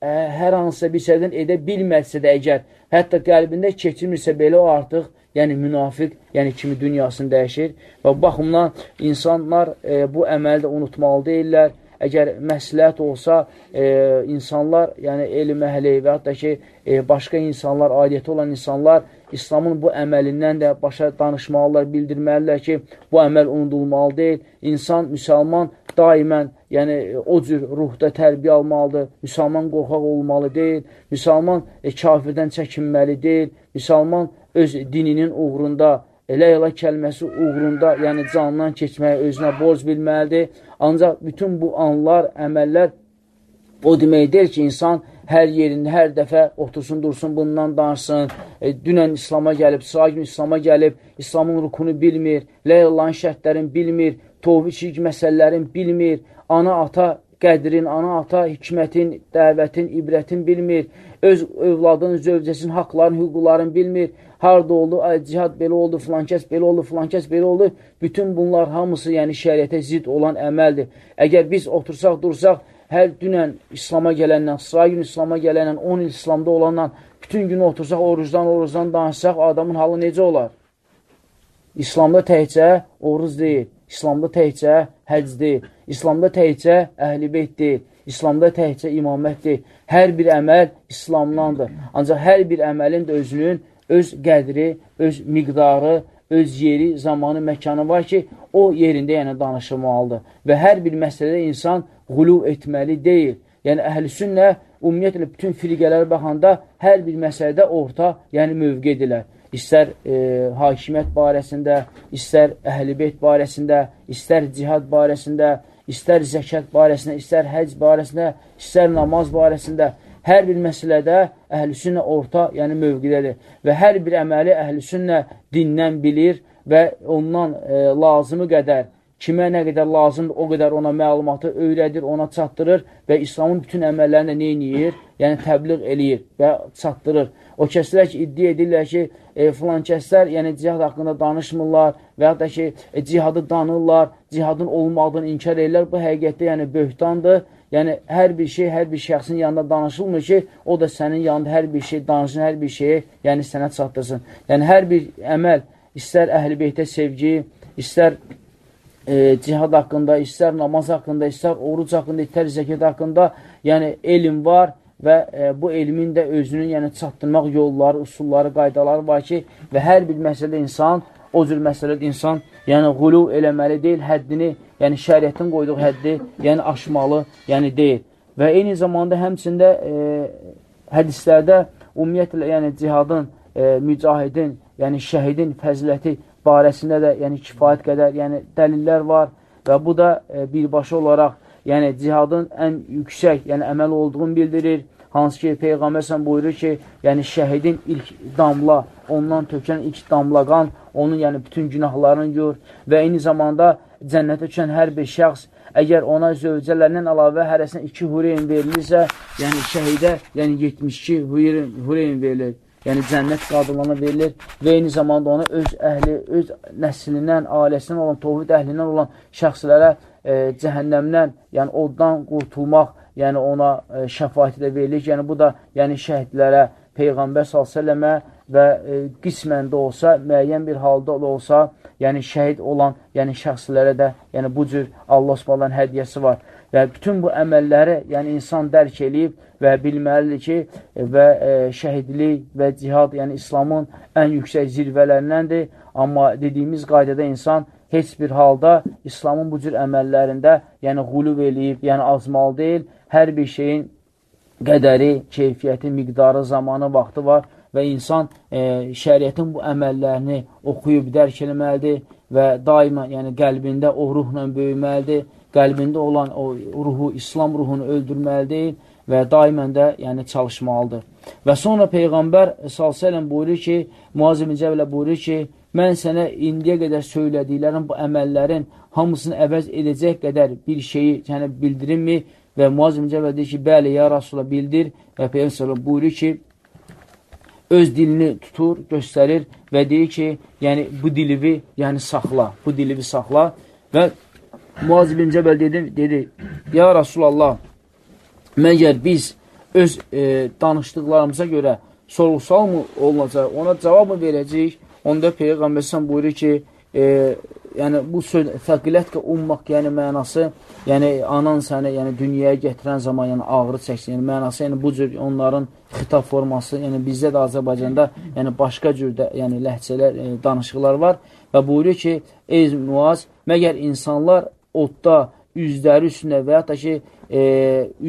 ə, hər hansısa bir şeydən edə bilməsə də əgər, hətta qəlbində keçirmirsə belə o artıq yəni münafiq, yəni kimi dünyasını dəyişir və baxımdan insanlar e, bu əməli də unutmalı deyirlər əgər məsləhət olsa, e, insanlar, yəni elm əhli və hətta ki, e, başqa insanlar, adiyyəti olan insanlar İslamın bu əməlindən də başa danışmalılar, bildirməlilər ki, bu əməl unudulmalı deyil. İnsan, müsəlman daimən, yəni o cür ruhda tərbiyə almalıdır. Müsəlman qorxaq olmalı deyil. Müsəlman e, kafirdən çəkinməli deyil. Müsəlman öz dininin uğrunda elə elə kəlməsi uğrunda, yəni canından keçməyə özünə borc bilməlidir. Ancaq bütün bu anlar, əməllər o demək deyil ki, insan hər yerində, hər dəfə otursun, dursun, bundan danışsın, e, dünən İslama gəlib, sıra gün İslama gəlib, İslamın rukunu bilmir, ləyəllahın şərtlərini bilmir, şirk məsələlərini bilmir, ana-ata qədrin, ana-ata hikmətin, dəvətin, ibrətin bilmir, öz övladın, zövcəsinin haqlarını, hüquqlarını bilmir, harada oldu, cihad belə oldu, filan kəs belə oldu, filan kəs belə oldu. Bütün bunlar hamısı yəni şəriətə zid olan əməldir. Əgər biz otursaq, dursaq, hər dünən İslama gələndən, sıra gün İslama gələndən, 10 il İslamda olandan, bütün gün otursaq, orucdan, orucdan danışsaq, adamın halı necə olar? İslamda təhcə oruz deyil, İslamda təhcə həc deyil, İslamda təhcə əhl-i beyt deyil, İslamda təhcə imamət deyil. Hər bir əməl İslamdandır. Ancaq hər bir əməlin də özünün öz qədri, öz miqdarı, öz yeri, zamanı, məkanı var ki, o yerində yəni danışılmalıdır. Və hər bir məsələdə insan qulu etməli deyil. Yəni, əhl-i sünnə ümumiyyətlə bütün firqələrə baxanda hər bir məsələdə orta, yəni mövqe edilər. İstər e, hakimiyyət barəsində, istər əhl-i beyt barəsində, istər cihad barəsində, istər zəkat barəsində, istər həc barəsində, istər namaz barəsində hər bir məsələdə əhlüsünnə orta, yəni mövqidədir. Və hər bir əməli əhlüsünnə dindən bilir və ondan e, lazımı qədər, kimə nə qədər lazımdır, o qədər ona məlumatı öyrədir, ona çatdırır və İslamın bütün əməllərini edir? Yəni təbliğ eləyir və çatdırır. O kəslər ki, iddia edirlər ki, e, filan kəslər yəni cihad haqqında danışmırlar və ya da ki, e, cihadı danırlar, cihadın olmadığını inkar edirlər. Bu həqiqətdə yəni böhtandır Yəni, hər bir şey, hər bir şəxsin yanında danışılmır ki, o da sənin yanında hər bir şey danışın, hər bir şeyi, yəni sənə çatdırsın. Yəni, hər bir əməl, istər əhl-i beytə sevgi, istər e, cihad haqqında, istər namaz haqqında, istər oruc haqqında, istər zəkat haqqında, yəni elm var və e, bu elmin də özünün yəni çatdırmaq yolları, usulları, qaydaları var ki, və hər bir məsələdə insan, o cür məsələdə insan yəni qulu eləməli deyil, həddini, yəni şəriətin qoyduğu həddi, yəni aşmalı, yəni deyil. Və eyni zamanda həmçində e, hədislərdə ümumiyyətlə, yəni cihadın, e, mücahidin, yəni şəhidin fəziləti barəsində də yəni kifayət qədər yəni dəlillər var və bu da e, birbaşa olaraq yəni cihadın ən yüksək yəni əməl olduğunu bildirir. Hansı ki, Peyğəmbər buyurur ki, yəni şəhidin ilk damla, ondan tökən ilk damla qan, onun yəni bütün günahlarını gör və eyni zamanda cənnətə düşən hər bir şəxs əgər ona zövcələrindən əlavə hərəsinə iki hureyn verilirsə, yəni şəhidə yəni 72 hureyn, hureyn verilir. Yəni cənnət qadınlarına verilir və eyni zamanda ona öz əhli, öz nəslindən, ailəsindən olan, tovhid əhlindən olan şəxslərə e, cəhənnəmdən, yəni oddan qurtulmaq, yəni ona e, şəfaati də verilir. Yəni bu da yəni şəhidlərə, Peyğəmbər s.ə.və və e, qismən də olsa, müəyyən bir halda da olsa, yəni şəhid olan yəni şəxslərə də yəni bu cür Allah Subhanahu hədiyyəsi var. Və bütün bu əməlləri yəni insan dərk eləyib və bilməlidir ki, və e, şəhidlik və cihad, yəni İslamın ən yüksək zirvələrindəndir. Amma dediyimiz qaydada insan heç bir halda İslamın bu cür əməllərində yəni qulub eləyib, yəni azmalı deyil. Hər bir şeyin qədəri, keyfiyyəti, miqdarı, zamanı, vaxtı var və insan e, şəriətin bu əməllərini oxuyub dərk eləməlidir və daima yəni qəlbində o ruhla böyüməlidir. Qəlbində olan o ruhu, İslam ruhunu öldürməlidir və daimən də yəni çalışmalıdır. Və sonra Peyğəmbər s.ə.v buyurur ki, Muazzim Cəvlə buyurur ki, mən sənə indiyə qədər söylədiklərin bu əməllərin hamısını əvəz edəcək qədər bir şeyi yəni bildirinmi? Və Muazzim Cəvlə deyir ki, bəli, ya Rasulallah bildir və Peyğəmbər buyurur ki, öz dilini tutur, göstərir və deyir ki, yəni bu dilivi yəni saxla, bu dilivi saxla və Muaz ibn Cəbəl dedi, dedi, ya Rasulallah, məgər biz öz e, danışdıqlarımıza görə sorğusal mı olunacaq, ona cavab mı verəcəyik? Onda Peyğəmbər sən buyurur ki, e, yəni bu söz fəqilətkə ummaq, yəni mənası, yəni anan səni yəni dünyaya gətirən zaman yəni ağrı çəksin, yəni mənası, yəni bu cür onların xitab forması, yəni bizdə də Azərbaycanda yəni başqa cürdə yəni ləhcələr, e, danışıqlar var və buyuruyor ki, ey Muaz, məgər insanlar odda üzləri üstünə və yaxud da ki, e,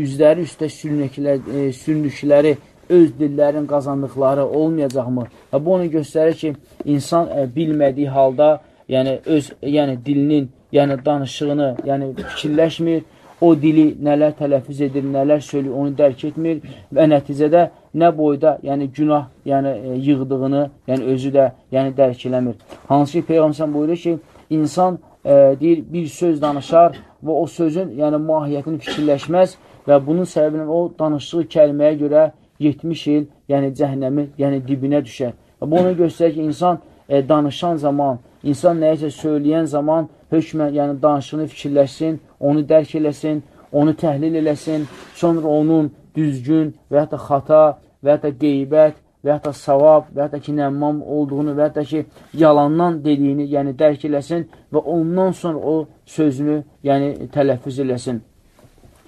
üzləri üstə sürünüklər, e, sürünükləri öz dillərin qazandıqları olmayacaqmı? Və bu onu göstərir ki, insan e, bilmədiyi halda yəni öz yəni dilinin, yəni danışığını, yəni fikirləşmir, o dili nələr tələffüz edir, nələr söylür, onu dərk etmir və nəticədə nə boyda, yəni günah, yəni e, yığdığını, yəni özü də, yəni dərk eləmir. Hansı ki, Peyğəmbər buyurur ki, insan e, deyir, bir söz danışar və o sözün, yəni mahiyyətini fikirləşməz və bunun səbəbindən o danışdığı kəlməyə görə 70 il, yəni cəhənnəmin, yəni dibinə düşər. Və bu onu göstərir ki, insan e, danışan zaman, insan nəyisə söyləyən zaman hökmən, yəni danışığını fikirləşsin, onu dərk eləsin, onu təhlil eləsin, sonra onun düzgün və da xata və da qeybət və da savab və da ki, nəmmam olduğunu və da ki, yalandan dediyini yəni dərk eləsin və ondan sonra o sözünü yəni tələffüz eləsin.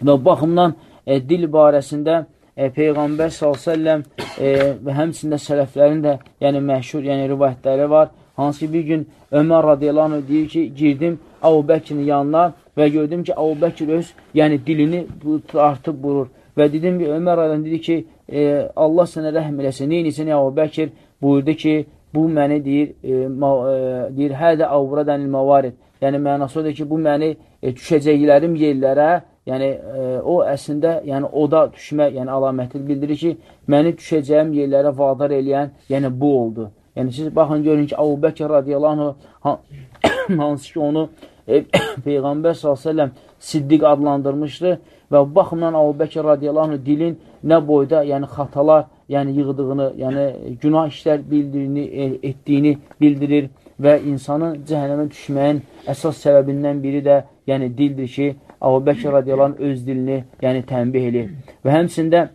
Və baxımdan e, dil barəsində e, Peyğəmbər s.ə.v e, və həmçində sələflərin də yəni məşhur yəni rivayətləri var. Hansı ki, bir gün Ömər radiyallahu anh deyir ki, girdim Əbu Bəkirin yanına və gördüm ki, Əbu Bəkir öz yəni dilini artıb vurur. Və dedim ki, Ömər radiyallahu dedi ki, e, Allah sənə rəhm eləsin. Neynisin Əbu Bəkir buyurdu ki, bu məni deyir, e, ma, e, deyir, hədə avradənil mavarid. Yəni mənası odur ki, bu məni e, düşəcəklərim yerlərə yəni e, o əslində yəni oda düşmə yəni əlaməti bildirir ki, məni düşəcəyim yerlərə vadar eləyən yəni bu oldu. Yəni siz baxın görün ki, Əbu Bəkr radiyallahu anh hansı ki onu e, Peyğəmbər s.ə.v siddiq adlandırmışdı və bu baxımdan Əbu Bəkr radiyallahu anh dilin nə boyda yəni xatalar yəni yığdığını, yəni günah işlər bildirini, e, etdiyini bildirir və insanın cəhənnəmə düşməyin əsas səbəbindən biri də yəni dildir ki, Əbu Bəkir radiyalan öz dilini yəni tənbih edir. Və həmçində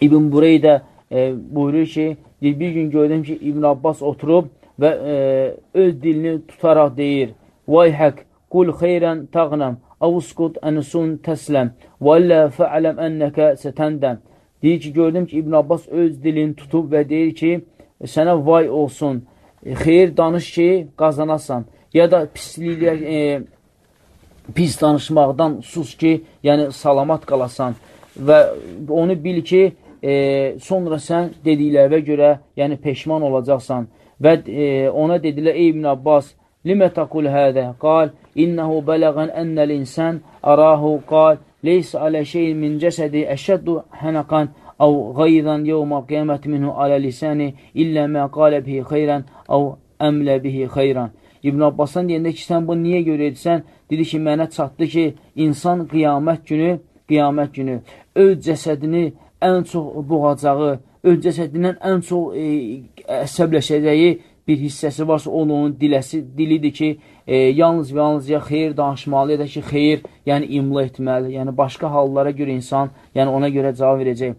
İbn Bureydə e, buyurur ki, bir gün gördüm ki, İbn Abbas oturub və e, öz dilini tutaraq deyir, Vay həq, qul xeyrən tağnəm, avusqud ənusun təsləm, və illə fəələm ənəkə sətəndəm. Deyir ki, gördüm ki, İbn Abbas öz dilini tutub və deyir ki, sənə vay olsun, xeyir danış ki, qazanasan, ya da pisliklə, e, pis danışmaqdan sus ki, yəni salamat qalasan və onu bil ki, e, sonra sən dediklərə görə yəni peşman olacaqsan Və e, ona dedilər, ey İbn Abbas, limə taqul hədə? Qal, innəhu bələğən ənəl insən arahu qal, leys alə şeyin min cəsədi əşəddu hənəqan əv qaydan yevmə qiyaməti minhu alə lisəni illə mə qalə bihi xeyrən əv əmlə bihi xeyran. İbn Abbasdan deyəndə ki, sən bu niyə görə edirsən? Dedi ki, mənə çatdı ki, insan qiyamət günü, qiyamət günü öz cəsədini ən çox boğacağı, öz cəsədindən ən çox e, əsəbləşəcəyi bir hissəsi varsa, onu onun diləsi, dilidir ki, e, yalnız və yalnız ya xeyir danışmalı, ya da ki, xeyir, yəni imla etməli, yəni başqa hallara görə insan, yəni ona görə cavab verəcək.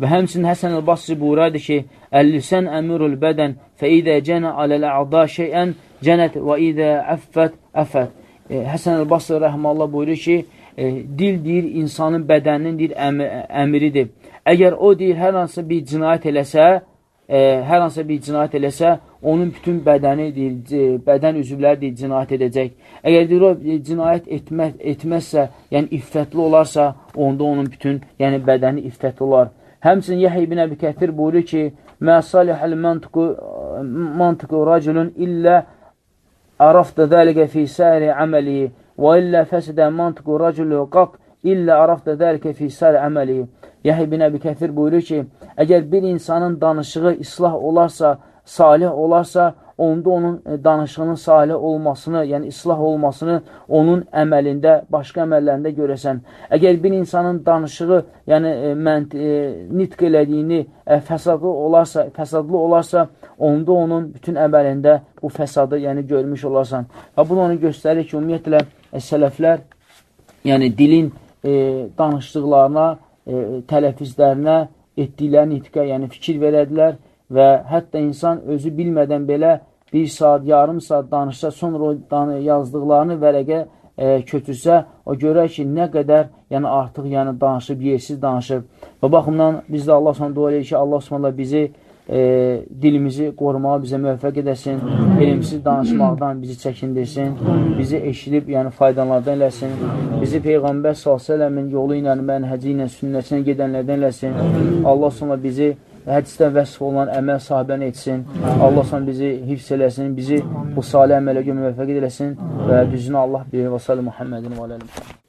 Və həmçinin Həsən el-Basri buyuraydı ki, Əllisən əmirul bədən fəidə cənə aləl-ə'da şeyən cənət və idə əffət əffət. E, Həsən el-Basri rəhməllah buyurur ki, e, dil deyir, insanın bədəninin deyir, əmi, əmiridir. Əgər o deyir, hər hansı bir cinayət eləsə, e, hər hansı bir cinayət eləsə, onun bütün bədəni deyir, bədən üzvləri deyir, cinayət edəcək. Əgər deyir, o e, cinayət etmə, etməzsə, yəni iffətli olarsa, onda onun bütün yəni bədəni iffətli olar. Həmçinin Yəhə ibn Əbi Kəfir buyurur ki, Mə salihəl mantıqı racülün illə arafda dəlikə fi səri əməli və illə fəsidə mantıqı racülü qat illə arafda dəlikə fi səri əməli. Yəhə ibn Əbi Kəfir buyurur ki, əgər bir insanın danışığı islah olarsa, salih olarsa, onda onun danışığının salih olmasını, yəni islah olmasını onun əməlində, başqa əməllərində görəsən. Əgər bir insanın danışığı, yəni mənt, e, nitq elədiyini e, fəsadlı olarsa, fəsadlı olarsa, onda onun bütün əməlində bu fəsadı, yəni görmüş olarsan. Və bu da onu göstərir ki, ümumiyyətlə e, sələflər, yəni dilin e, danışdıqlarına, e, tələfizlərinə, etdikləri nitqə, yəni fikir verədilər və hətta insan özü bilmədən belə bir saat, yarım saat danışsa, sonra o yazdıqlarını vərəqə e, kötürsə, o görər ki, nə qədər yəni artıq yəni danışıb, yersiz danışıb. Və baxımdan biz də Allah sonra dua edirik ki, Allah sonra bizi e, dilimizi qorumağa bizə müvəffəq edəsin, elimsiz danışmaqdan bizi çəkindirsin, bizi eşidib, yəni faydalardan eləsin, bizi Peyğəmbər s.ə.v-in yolu ilə, mənhəci ilə, sünnəsinə gedənlərdən eləsin. Allah sonra bizi hədisdə vəsf olunan əməl sahibəni etsin. Allah sən bizi hifz eləsin, bizi bu salih əmələ görə müvəffəq eləsin və düzünü Allah bilir və salli Muhammedin və aləlim.